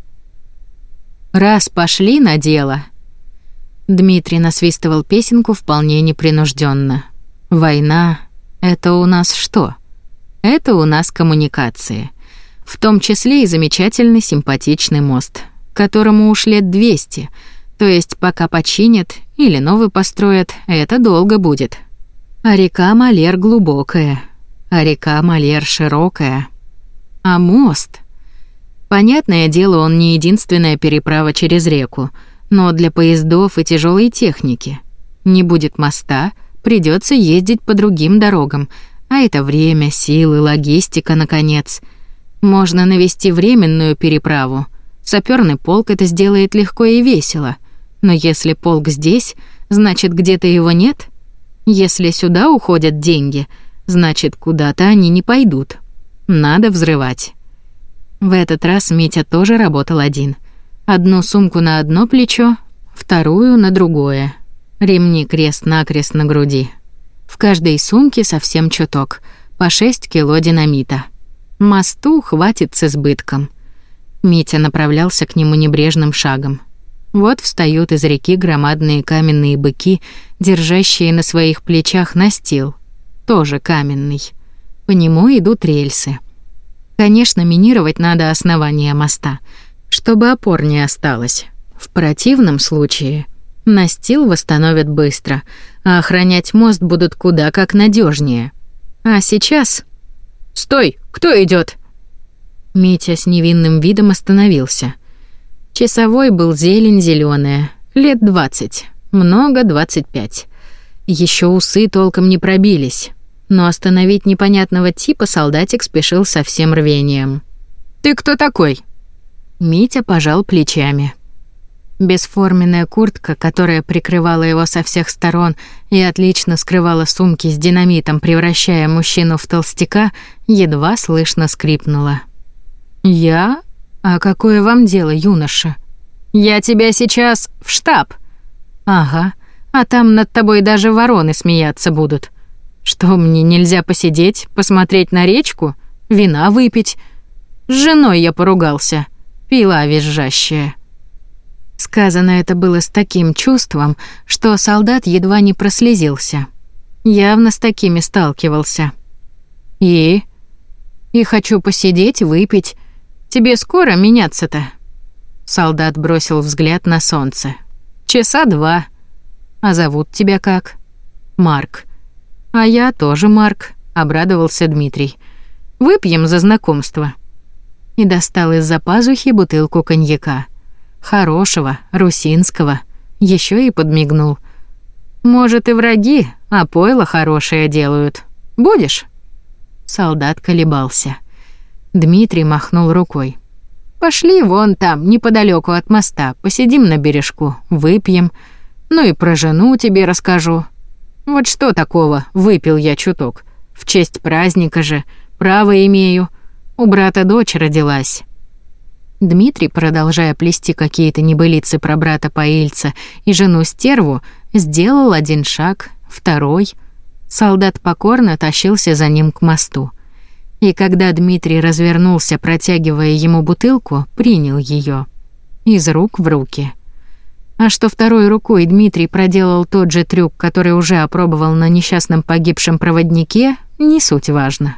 Раз пошли на дело. Дмитрий насвистывал песенку вполне непринужденно. Война это у нас что? Это у нас коммуникации. В том числе и замечательный симпатичный мост, которому уж лет 200. То есть пока починят или новый построят, это долго будет. А река Малер глубокая, а река Малер широкая. А мост? Понятное дело, он не единственная переправа через реку, но для поездов и тяжелой техники. Не будет моста, придется ездить по другим дорогам, а это время, силы, логистика, наконец. Можно навести временную переправу. Саперный полк это сделает легко и весело. Но если полк здесь, значит, где-то его нет? Если сюда уходят деньги — Значит, куда-то они не пойдут. Надо взрывать. В этот раз Митя тоже работал один. Одну сумку на одно плечо, вторую на другое. Ремни крест-накрест на груди. В каждой сумке совсем чуток, по 6 кило динамита. Мосту хватит с избытком. Митя направлялся к нему небрежным шагом. Вот встают из реки громадные каменные быки, держащие на своих плечах настил, тоже каменный. По нему идут рельсы. Конечно, минировать надо основание моста, чтобы опор не осталось. В противном случае настил восстановят быстро, а охранять мост будут куда как надежнее. А сейчас... «Стой! Кто идет? Митя с невинным видом остановился. Часовой был зелень зеленая, лет двадцать, много двадцать пять. Еще усы толком не пробились но остановить непонятного типа солдатик спешил со всем рвением. «Ты кто такой?» Митя пожал плечами. Бесформенная куртка, которая прикрывала его со всех сторон и отлично скрывала сумки с динамитом, превращая мужчину в толстяка, едва слышно скрипнула. «Я? А какое вам дело, юноша? Я тебя сейчас в штаб». «Ага, а там над тобой даже вороны смеяться будут». Что, мне нельзя посидеть, посмотреть на речку, вина выпить? С женой я поругался, пила визжащая. Сказано это было с таким чувством, что солдат едва не прослезился. Явно с такими сталкивался. И? И хочу посидеть, выпить. Тебе скоро меняться-то? Солдат бросил взгляд на солнце. Часа два. А зовут тебя как? Марк. «А я тоже, Марк», — обрадовался Дмитрий. «Выпьем за знакомство». И достал из-за пазухи бутылку коньяка. Хорошего, русинского. Еще и подмигнул. «Может, и враги, а пойло хорошее делают. Будешь?» Солдат колебался. Дмитрий махнул рукой. «Пошли вон там, неподалеку от моста, посидим на бережку, выпьем. Ну и про жену тебе расскажу. Вот что такого, выпил я чуток. В честь праздника же, право имею. У брата дочь родилась. Дмитрий, продолжая плести какие-то небылицы про брата Паильца и жену Стерву, сделал один шаг, второй. Солдат покорно тащился за ним к мосту. И когда Дмитрий развернулся, протягивая ему бутылку, принял ее из рук в руки. А что второй рукой Дмитрий проделал тот же трюк, который уже опробовал на несчастном погибшем проводнике, не суть важно.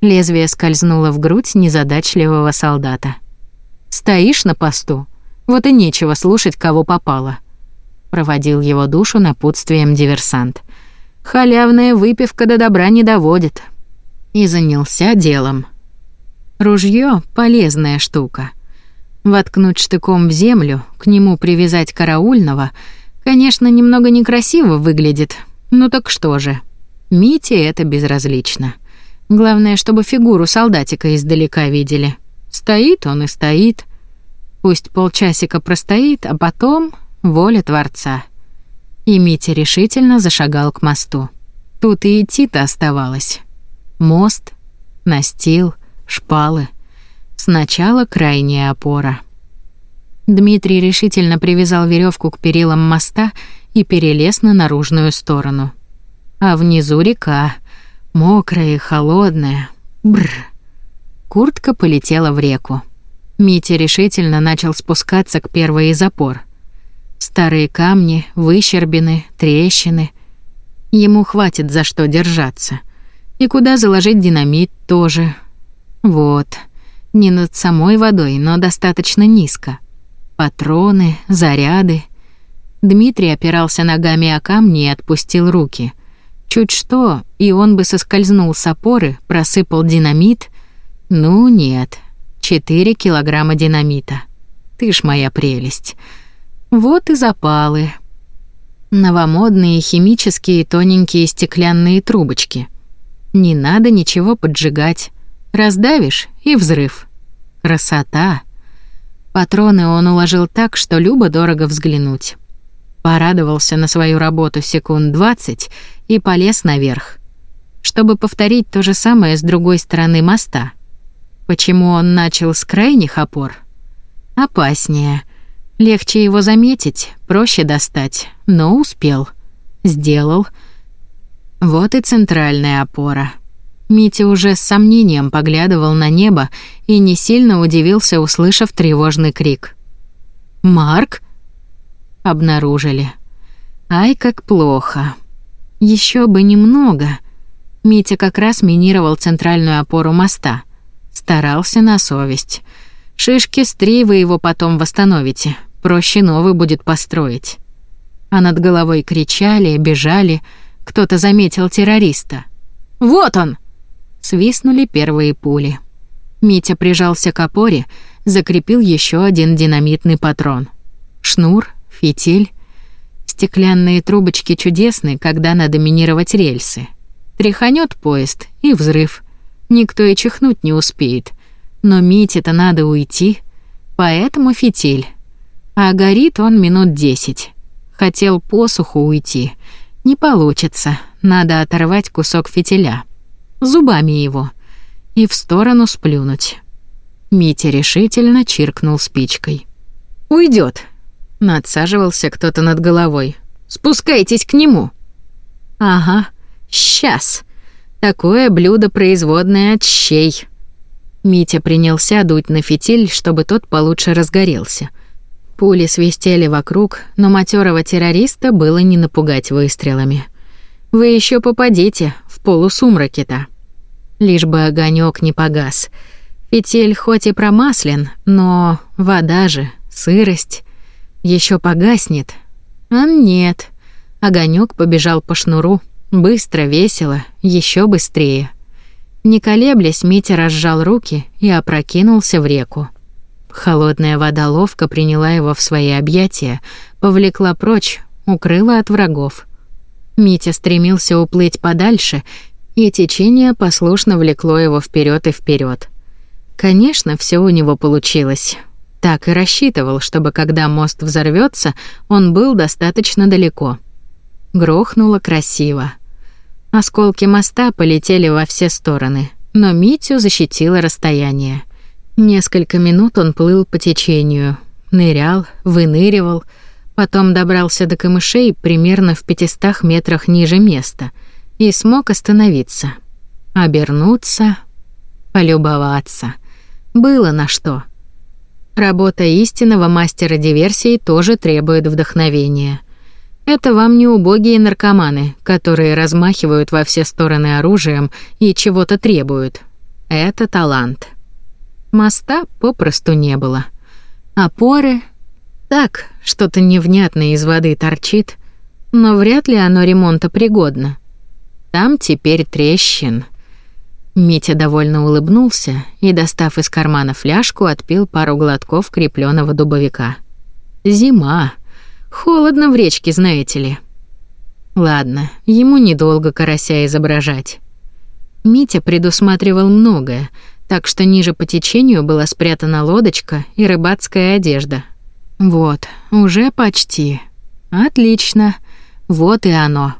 Лезвие скользнуло в грудь незадачливого солдата. «Стоишь на посту? Вот и нечего слушать, кого попало», — проводил его душу напутствием диверсант. «Халявная выпивка до добра не доводит». И занялся делом. Ружье — полезная штука. Воткнуть штыком в землю, к нему привязать караульного, конечно, немного некрасиво выглядит. Ну так что же? Мите это безразлично. Главное, чтобы фигуру солдатика издалека видели. Стоит он и стоит. Пусть полчасика простоит, а потом воля Творца. И Митя решительно зашагал к мосту. Тут и идти-то оставалось. Мост, настил, шпалы — Сначала крайняя опора. Дмитрий решительно привязал веревку к перилам моста и перелез на наружную сторону. А внизу река, мокрая и холодная. Бр. Куртка полетела в реку. Митя решительно начал спускаться к первой из опор. Старые камни, выщербины, трещины. Ему хватит за что держаться. И куда заложить динамит тоже. Вот. Не над самой водой, но достаточно низко. Патроны, заряды. Дмитрий опирался ногами о камни и отпустил руки. Чуть что, и он бы соскользнул с опоры, просыпал динамит. Ну нет, четыре килограмма динамита. Ты ж моя прелесть. Вот и запалы. Новомодные химические тоненькие стеклянные трубочки. Не надо ничего поджигать. Раздавишь — и взрыв. Красота! Патроны он уложил так, что любо дорого взглянуть. Порадовался на свою работу секунд двадцать и полез наверх, чтобы повторить то же самое с другой стороны моста. Почему он начал с крайних опор? Опаснее. Легче его заметить, проще достать, но успел. Сделал. Вот и центральная опора. Митя уже с сомнением поглядывал на небо и не сильно удивился, услышав тревожный крик. «Марк?» Обнаружили. Ай, как плохо. Еще бы немного. Митя как раз минировал центральную опору моста. Старался на совесть. Шишки с три вы его потом восстановите. Проще новый будет построить. А над головой кричали, бежали. Кто-то заметил террориста. «Вот он!» Свистнули первые пули. Митя прижался к опоре, закрепил еще один динамитный патрон. Шнур, фитиль. Стеклянные трубочки чудесны, когда надо минировать рельсы. Тряханет поезд и взрыв. Никто и чихнуть не успеет. Но Мите-то надо уйти, поэтому фитиль. А горит он минут десять. Хотел посуху уйти. Не получится, надо оторвать кусок фитиля зубами его, и в сторону сплюнуть. Митя решительно чиркнул спичкой. Уйдет. Надсаживался кто-то над головой. Спускайтесь к нему. Ага, сейчас. Такое блюдо производное от щей. Митя принялся дуть на фитиль, чтобы тот получше разгорелся. Пули свистели вокруг, но матерого террориста было не напугать выстрелами. Вы еще попадите в полусумраке-то. Лишь бы огонек не погас. Фитиль хоть и промаслен, но вода же, сырость. еще погаснет. А нет. Огонек побежал по шнуру. Быстро, весело, еще быстрее. Не колеблясь, Митя разжал руки и опрокинулся в реку. Холодная вода ловко приняла его в свои объятия, повлекла прочь, укрыла от врагов. Митя стремился уплыть подальше, и течение послушно влекло его вперед и вперед. Конечно, все у него получилось. Так и рассчитывал, чтобы когда мост взорвется, он был достаточно далеко. Грохнуло красиво. Осколки моста полетели во все стороны, но Митю защитило расстояние. Несколько минут он плыл по течению, нырял, выныривал, Потом добрался до камышей примерно в 500 метрах ниже места и смог остановиться. Обернуться, полюбоваться. Было на что. Работа истинного мастера диверсии тоже требует вдохновения. Это вам не убогие наркоманы, которые размахивают во все стороны оружием и чего-то требуют. Это талант. Моста попросту не было. Опоры так, что-то невнятное из воды торчит, но вряд ли оно ремонта пригодно. Там теперь трещин. Митя довольно улыбнулся и, достав из кармана фляжку, отпил пару глотков крепленного дубовика. Зима. Холодно в речке, знаете ли. Ладно, ему недолго карася изображать. Митя предусматривал многое, так что ниже по течению была спрятана лодочка и рыбацкая одежда — вот, уже почти. Отлично. Вот и оно.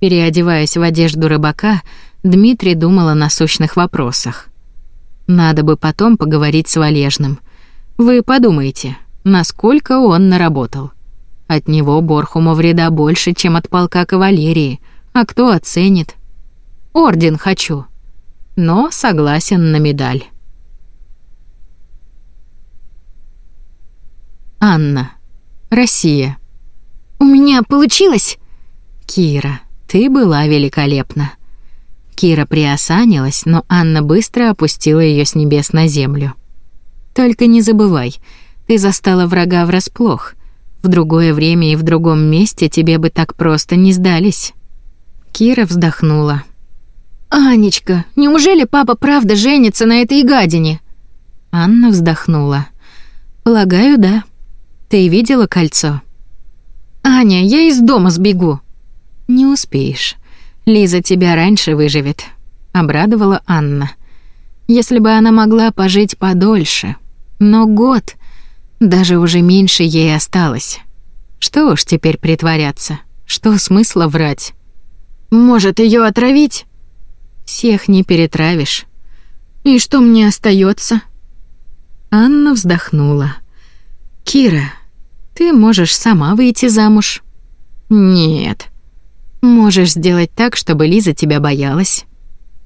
Переодеваясь в одежду рыбака, Дмитрий думал о насущных вопросах. Надо бы потом поговорить с Валежным. Вы подумайте, насколько он наработал. От него Борхуму вреда больше, чем от полка кавалерии. А кто оценит? Орден хочу. Но согласен на медаль. Анна. Россия. У меня получилось? Кира, ты была великолепна. Кира приосанилась, но Анна быстро опустила ее с небес на землю. Только не забывай, ты застала врага врасплох. В другое время и в другом месте тебе бы так просто не сдались. Кира вздохнула. Анечка, неужели папа правда женится на этой гадине? Анна вздохнула. Полагаю, да. Ты видела кольцо? Аня, я из дома сбегу. Не успеешь. Лиза тебя раньше выживет, обрадовала Анна. Если бы она могла пожить подольше. Но год даже уже меньше ей осталось. Что уж теперь притворяться? Что смысла врать? Может, ее отравить? Всех не перетравишь. И что мне остается? Анна вздохнула. Кира, ты можешь сама выйти замуж. Нет. Можешь сделать так, чтобы Лиза тебя боялась.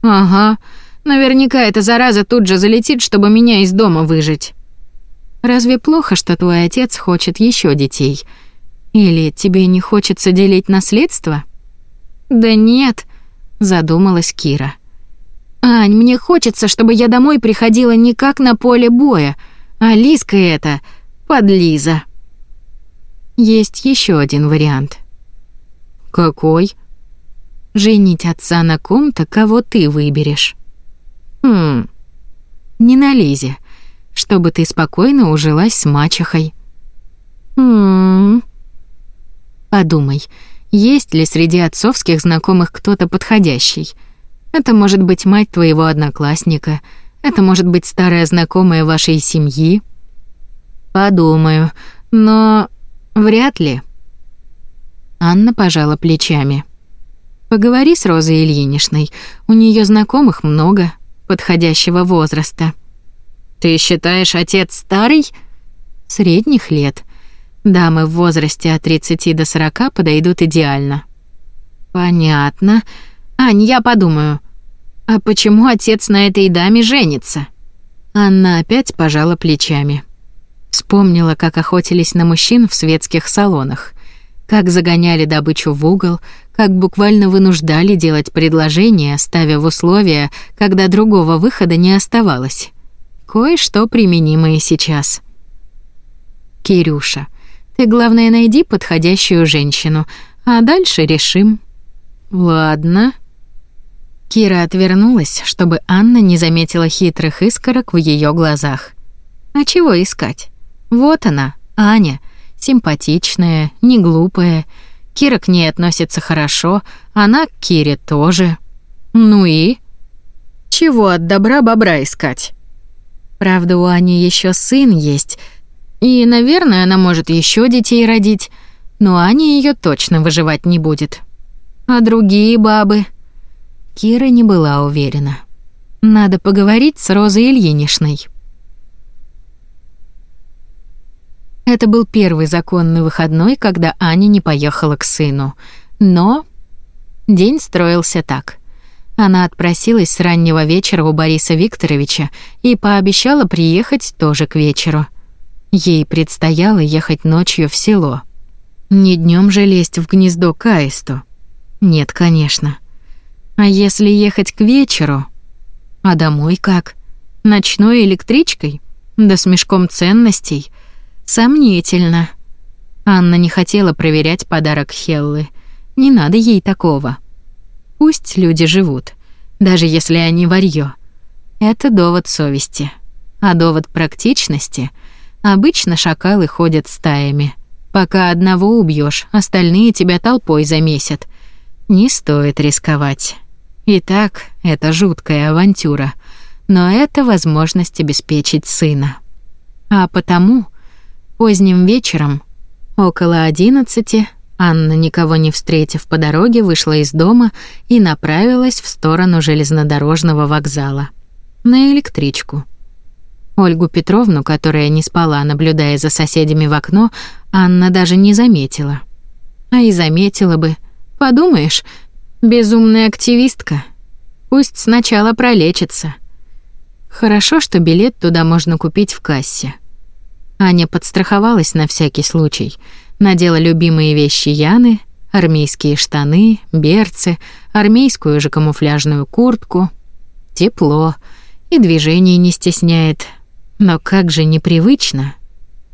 Ага. Наверняка эта зараза тут же залетит, чтобы меня из дома выжить. Разве плохо, что твой отец хочет еще детей? Или тебе не хочется делить наследство? Да нет, задумалась Кира. Ань, мне хочется, чтобы я домой приходила не как на поле боя, а Лизка это, подлиза. Есть еще один вариант. Какой? Женить отца на ком-то, кого ты выберешь. Хм. Не на Лизе, чтобы ты спокойно ужилась с мачехой. Хм. Подумай, есть ли среди отцовских знакомых кто-то подходящий? Это может быть мать твоего одноклассника, это может быть старая знакомая вашей семьи. Подумаю, но вряд ли. Анна пожала плечами. Поговори с Розой Ильиничной. У нее знакомых много, подходящего возраста. Ты считаешь, отец старый? Средних лет. Дамы в возрасте от 30 до 40 подойдут идеально. Понятно. Ань, я подумаю. А почему отец на этой даме женится? Анна опять пожала плечами. Вспомнила, как охотились на мужчин в светских салонах как загоняли добычу в угол, как буквально вынуждали делать предложения, ставя в условия, когда другого выхода не оставалось. Кое-что применимое сейчас. Кирюша, ты главное найди подходящую женщину, а дальше решим. Ладно. Кира отвернулась, чтобы Анна не заметила хитрых искорок в ее глазах. А чего искать? Вот она, Аня, Симпатичная, не глупая. Кира к ней относится хорошо, она к Кире тоже. Ну и? Чего от добра бобра искать? Правда, у Ани еще сын есть, и, наверное, она может еще детей родить, но Аня ее точно выживать не будет. А другие бабы? Кира не была уверена. Надо поговорить с Розой Ильиничной. Это был первый законный выходной, когда Аня не поехала к сыну. Но день строился так. Она отпросилась с раннего вечера у Бориса Викторовича и пообещала приехать тоже к вечеру. Ей предстояло ехать ночью в село. Не днем же лезть в гнездо к аисту. Нет, конечно. А если ехать к вечеру? А домой как? Ночной электричкой? Да с мешком ценностей — Сомнительно. Анна не хотела проверять подарок Хеллы. Не надо ей такого. Пусть люди живут, даже если они варьё. Это довод совести. А довод практичности обычно шакалы ходят стаями. Пока одного убьёшь, остальные тебя толпой замесят. Не стоит рисковать. Итак, это жуткая авантюра, но это возможность обеспечить сына. А потому Поздним вечером, около одиннадцати, Анна, никого не встретив по дороге, вышла из дома и направилась в сторону железнодорожного вокзала. На электричку. Ольгу Петровну, которая не спала, наблюдая за соседями в окно, Анна даже не заметила. А и заметила бы. Подумаешь, безумная активистка. Пусть сначала пролечится. Хорошо, что билет туда можно купить в кассе. Аня подстраховалась на всякий случай. Надела любимые вещи Яны, армейские штаны, берцы, армейскую же камуфляжную куртку. Тепло, и движение не стесняет. Но как же непривычно.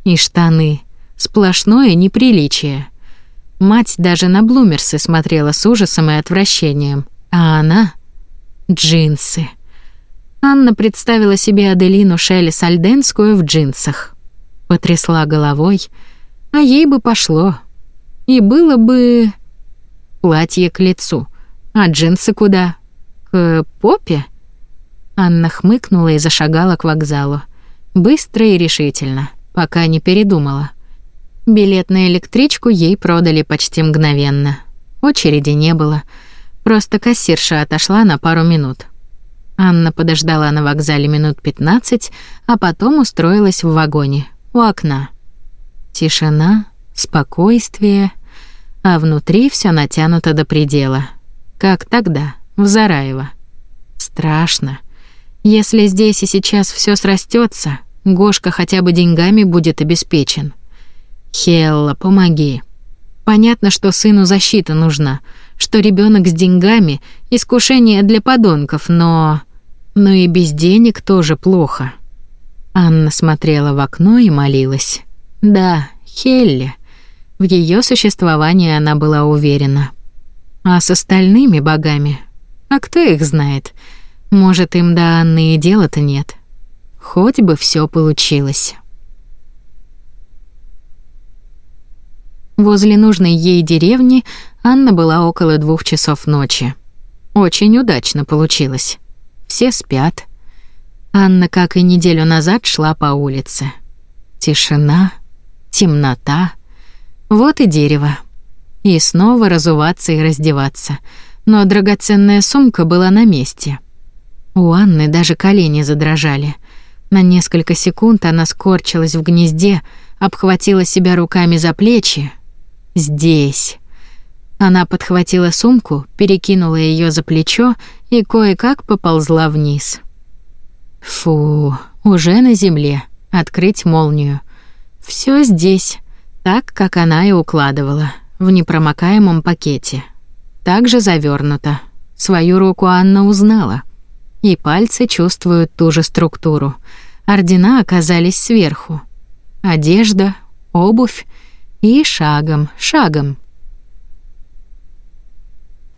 И штаны. Сплошное неприличие. Мать даже на блумерсы смотрела с ужасом и отвращением. А она... Джинсы. Анна представила себе Аделину Шелли Сальденскую в джинсах. Потрясла головой, а ей бы пошло. И было бы платье к лицу, а джинсы куда? К попе? Анна хмыкнула и зашагала к вокзалу. Быстро и решительно, пока не передумала. Билет на электричку ей продали почти мгновенно. Очереди не было. Просто кассирша отошла на пару минут. Анна подождала на вокзале минут 15, а потом устроилась в вагоне, у окна. Тишина, спокойствие. а внутри все натянуто до предела. Как тогда, в Зараево. Страшно. Если здесь и сейчас все срастется, Гошка хотя бы деньгами будет обеспечен. Хелла, помоги. Понятно, что сыну защита нужна, что ребенок с деньгами — искушение для подонков, но... Но и без денег тоже плохо. Анна смотрела в окно и молилась. Да, Хелли. В ее существовании она была уверена. А с остальными богами? А кто их знает? Может, им до Анны и дела-то нет. Хоть бы все получилось. Возле нужной ей деревни Анна была около двух часов ночи. Очень удачно получилось. Все спят. Анна, как и неделю назад, шла по улице. Тишина, темнота. Вот и дерево. И снова разуваться и раздеваться. Но драгоценная сумка была на месте. У Анны даже колени задрожали. На несколько секунд она скорчилась в гнезде, обхватила себя руками за плечи, Здесь. Она подхватила сумку, перекинула ее за плечо и кое-как поползла вниз. Фу, уже на земле. Открыть молнию. Все здесь, так, как она и укладывала, в непромокаемом пакете. Также завернуто. Свою руку Анна узнала. И пальцы чувствуют ту же структуру. Ордена оказались сверху. Одежда, обувь и шагом, шагом.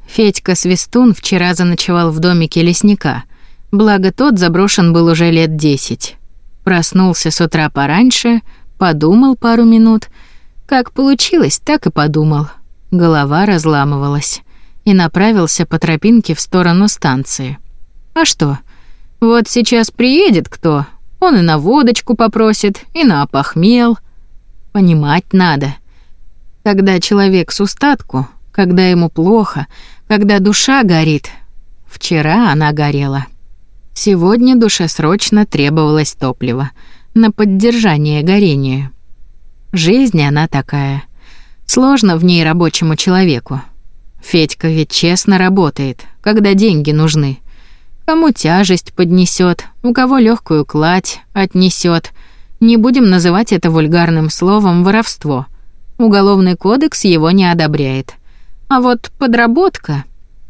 Федька Свистун вчера заночевал в домике лесника. Благо тот заброшен был уже лет десять. Проснулся с утра пораньше, подумал пару минут. Как получилось, так и подумал. Голова разламывалась. И направился по тропинке в сторону станции. А что? Вот сейчас приедет кто, он и на водочку попросит, и на опохмел — Понимать надо. Когда человек с устатку, когда ему плохо, когда душа горит. Вчера она горела. Сегодня душе срочно требовалось топливо на поддержание горения. Жизнь она такая. Сложно в ней рабочему человеку. Федька ведь честно работает, когда деньги нужны. Кому тяжесть поднесет, у кого легкую кладь отнесет, не будем называть это вульгарным словом воровство. Уголовный кодекс его не одобряет. А вот подработка...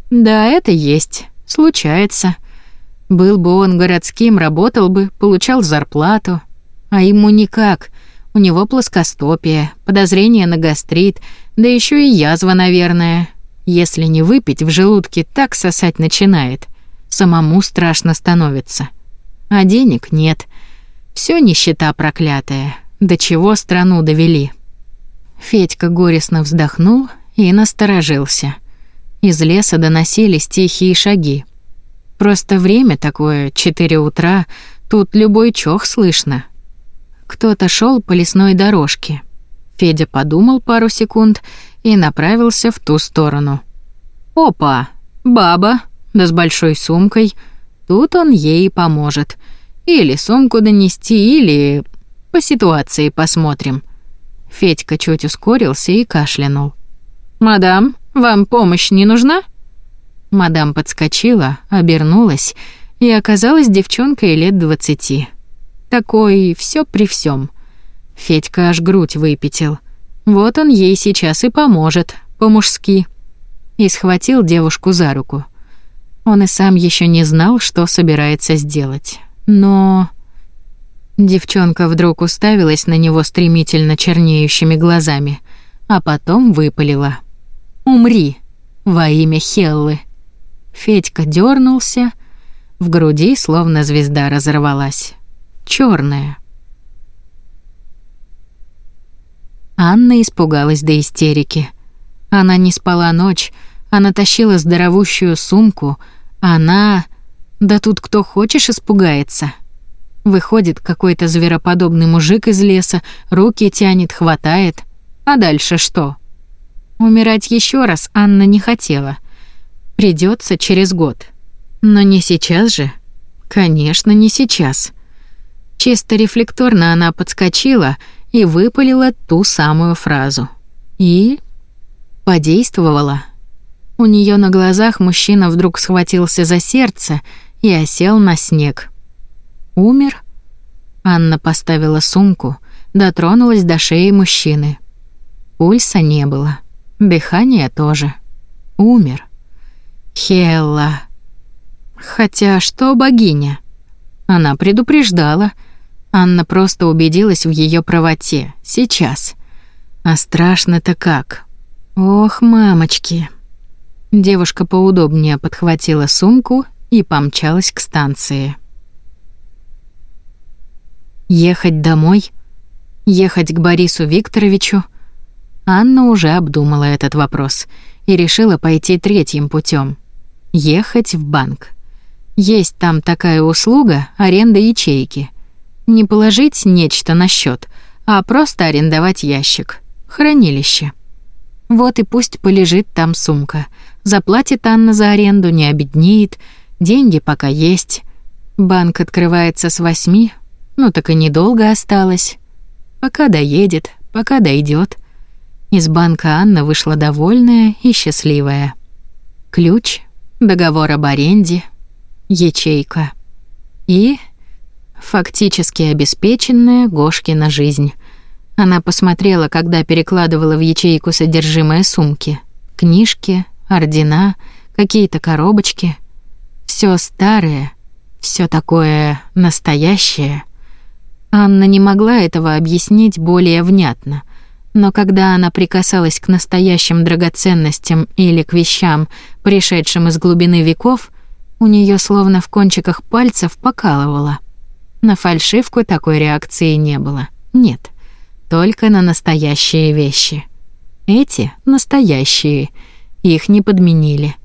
Да, это есть. Случается. Был бы он городским, работал бы, получал зарплату. А ему никак. У него плоскостопие, подозрение на гастрит, да еще и язва, наверное. Если не выпить, в желудке так сосать начинает. Самому страшно становится. А денег нет — все нищета проклятая. До чего страну довели. Федька горестно вздохнул и насторожился. Из леса доносились тихие шаги. Просто время такое, четыре утра, тут любой чох слышно. Кто-то шел по лесной дорожке. Федя подумал пару секунд и направился в ту сторону. Опа, баба, да с большой сумкой. Тут он ей поможет. Или сумку донести, или... По ситуации посмотрим». Федька чуть ускорился и кашлянул. «Мадам, вам помощь не нужна?» Мадам подскочила, обернулась и оказалась девчонкой лет двадцати. Такой все при всем. Федька аж грудь выпятил. Вот он ей сейчас и поможет, по-мужски. И схватил девушку за руку. Он и сам еще не знал, что собирается сделать. Но... Девчонка вдруг уставилась на него стремительно чернеющими глазами, а потом выпалила. «Умри! Во имя Хеллы!» Федька дернулся, в груди словно звезда разорвалась. черная. Анна испугалась до истерики. Она не спала ночь, она тащила здоровущую сумку, она... Да тут кто хочешь испугается. Выходит какой-то звероподобный мужик из леса, руки тянет, хватает. А дальше что? Умирать еще раз Анна не хотела. Придется через год. Но не сейчас же. Конечно, не сейчас. Чисто рефлекторно она подскочила и выпалила ту самую фразу. И Подействовало. У нее на глазах мужчина вдруг схватился за сердце и осел на снег. Умер? Анна поставила сумку, дотронулась до шеи мужчины. Пульса не было, дыхания тоже. Умер. Хелла. Хотя что богиня? Она предупреждала. Анна просто убедилась в ее правоте. Сейчас. А страшно-то как. Ох, мамочки. Девушка поудобнее подхватила сумку и помчалась к станции. Ехать домой? Ехать к Борису Викторовичу? Анна уже обдумала этот вопрос и решила пойти третьим путем. Ехать в банк. Есть там такая услуга аренда ячейки. Не положить нечто на счет, а просто арендовать ящик. Хранилище. Вот и пусть полежит там сумка. Заплатит Анна за аренду, не обеднеет, деньги пока есть. Банк открывается с восьми, ну так и недолго осталось. Пока доедет, пока дойдет. Из банка Анна вышла довольная и счастливая. Ключ, договор об аренде, ячейка и фактически обеспеченная Гошкина жизнь. Она посмотрела, когда перекладывала в ячейку содержимое сумки. Книжки, ордена, какие-то коробочки. Все старое, все такое настоящее. Анна не могла этого объяснить более внятно, но когда она прикасалась к настоящим драгоценностям или к вещам, пришедшим из глубины веков, у нее словно в кончиках пальцев покалывало. На фальшивку такой реакции не было. Нет, только на настоящие вещи. Эти настоящие, их не подменили.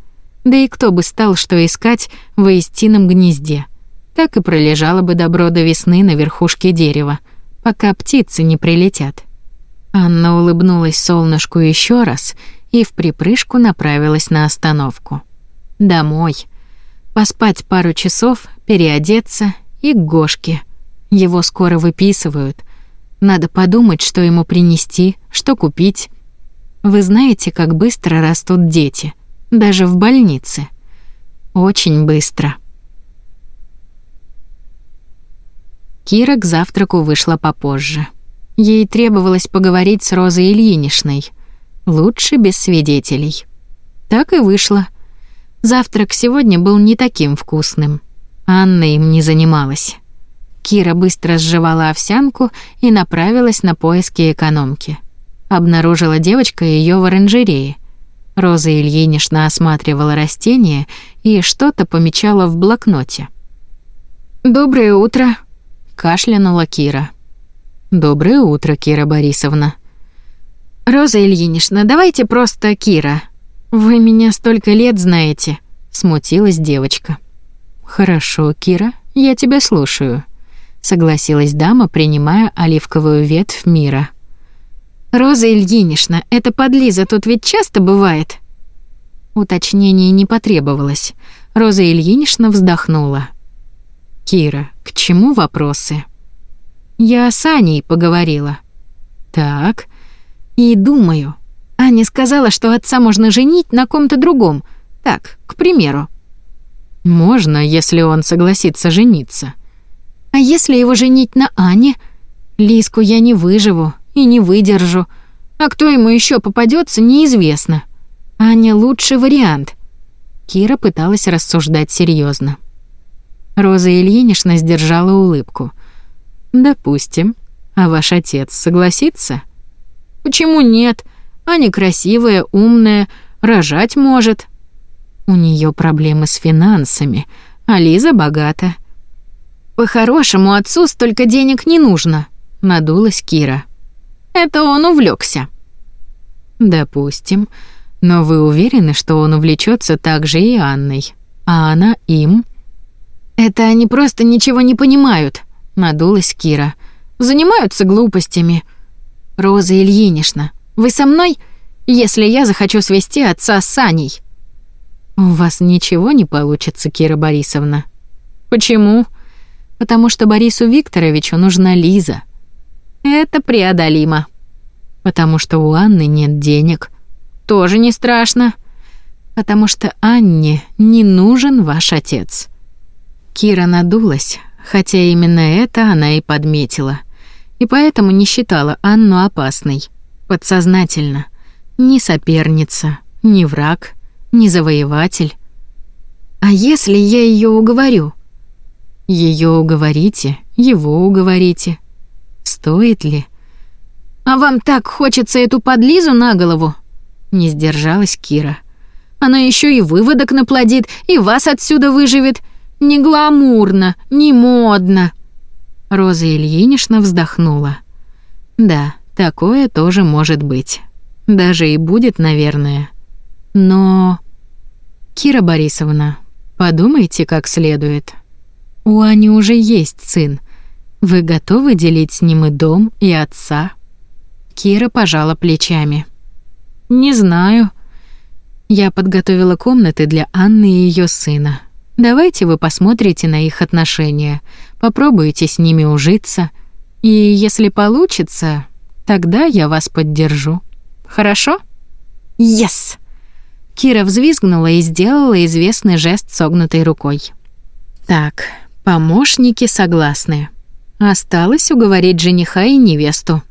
Да и кто бы стал что искать в истинном гнезде? Так и пролежало бы добро до весны на верхушке дерева, пока птицы не прилетят. Анна улыбнулась солнышку еще раз и в припрыжку направилась на остановку. Домой. Поспать пару часов, переодеться и к Гошке. Его скоро выписывают. Надо подумать, что ему принести, что купить. Вы знаете, как быстро растут дети, даже в больнице. Очень быстро. Кира к завтраку вышла попозже. Ей требовалось поговорить с Розой Ильиничной. Лучше без свидетелей. Так и вышло. Завтрак сегодня был не таким вкусным. Анна им не занималась. Кира быстро сживала овсянку и направилась на поиски экономки. Обнаружила девочка ее в оранжерее. Роза Ильинична осматривала растения и что-то помечала в блокноте. «Доброе утро», — кашлянула Кира. Доброе утро, Кира Борисовна. Роза Ильинична, давайте просто Кира. Вы меня столько лет знаете, смутилась девочка. Хорошо, Кира, я тебя слушаю, согласилась дама, принимая оливковую ветвь мира. Роза Ильинична, это подлиза тут ведь часто бывает. Уточнений не потребовалось. Роза Ильинична вздохнула. Кира, к чему вопросы? Я с Аней поговорила. Так. И думаю. Аня сказала, что отца можно женить на ком-то другом. Так, к примеру. Можно, если он согласится жениться. А если его женить на Ане? Лиску я не выживу и не выдержу. А кто ему еще попадется, неизвестно. Аня лучший вариант. Кира пыталась рассуждать серьезно. Роза Ильинична сдержала улыбку. Допустим. А ваш отец согласится? Почему нет? Аня красивая, умная, рожать может. У нее проблемы с финансами, а Лиза богата. По-хорошему отцу столько денег не нужно, надулась Кира. Это он увлекся. Допустим. Но вы уверены, что он увлечется также и Анной, а она им? Это они просто ничего не понимают, надулась Кира. Занимаются глупостями. Роза Ильинична, вы со мной, если я захочу свести отца с Саней? У вас ничего не получится, Кира Борисовна. Почему? Потому что Борису Викторовичу нужна Лиза. Это преодолимо. Потому что у Анны нет денег. тоже не страшно. Потому что Анне не нужен ваш отец. Кира надулась, хотя именно это она и подметила. И поэтому не считала Анну опасной. Подсознательно. Ни соперница, ни враг, ни завоеватель. А если я ее уговорю? Ее уговорите, его уговорите. Стоит ли? А вам так хочется эту подлизу на голову? Не сдержалась Кира. Она еще и выводок наплодит, и вас отсюда выживет. Не гламурно, не модно. Роза Ильинична вздохнула. Да, такое тоже может быть. Даже и будет, наверное. Но... Кира Борисовна, подумайте как следует. У Ани уже есть сын. Вы готовы делить с ним и дом, и отца? Кира пожала плечами. Не знаю. Я подготовила комнаты для Анны и ее сына. Давайте вы посмотрите на их отношения, попробуйте с ними ужиться, и если получится, тогда я вас поддержу. Хорошо? Yes. Кира взвизгнула и сделала известный жест согнутой рукой. Так, помощники согласны. Осталось уговорить жениха и невесту.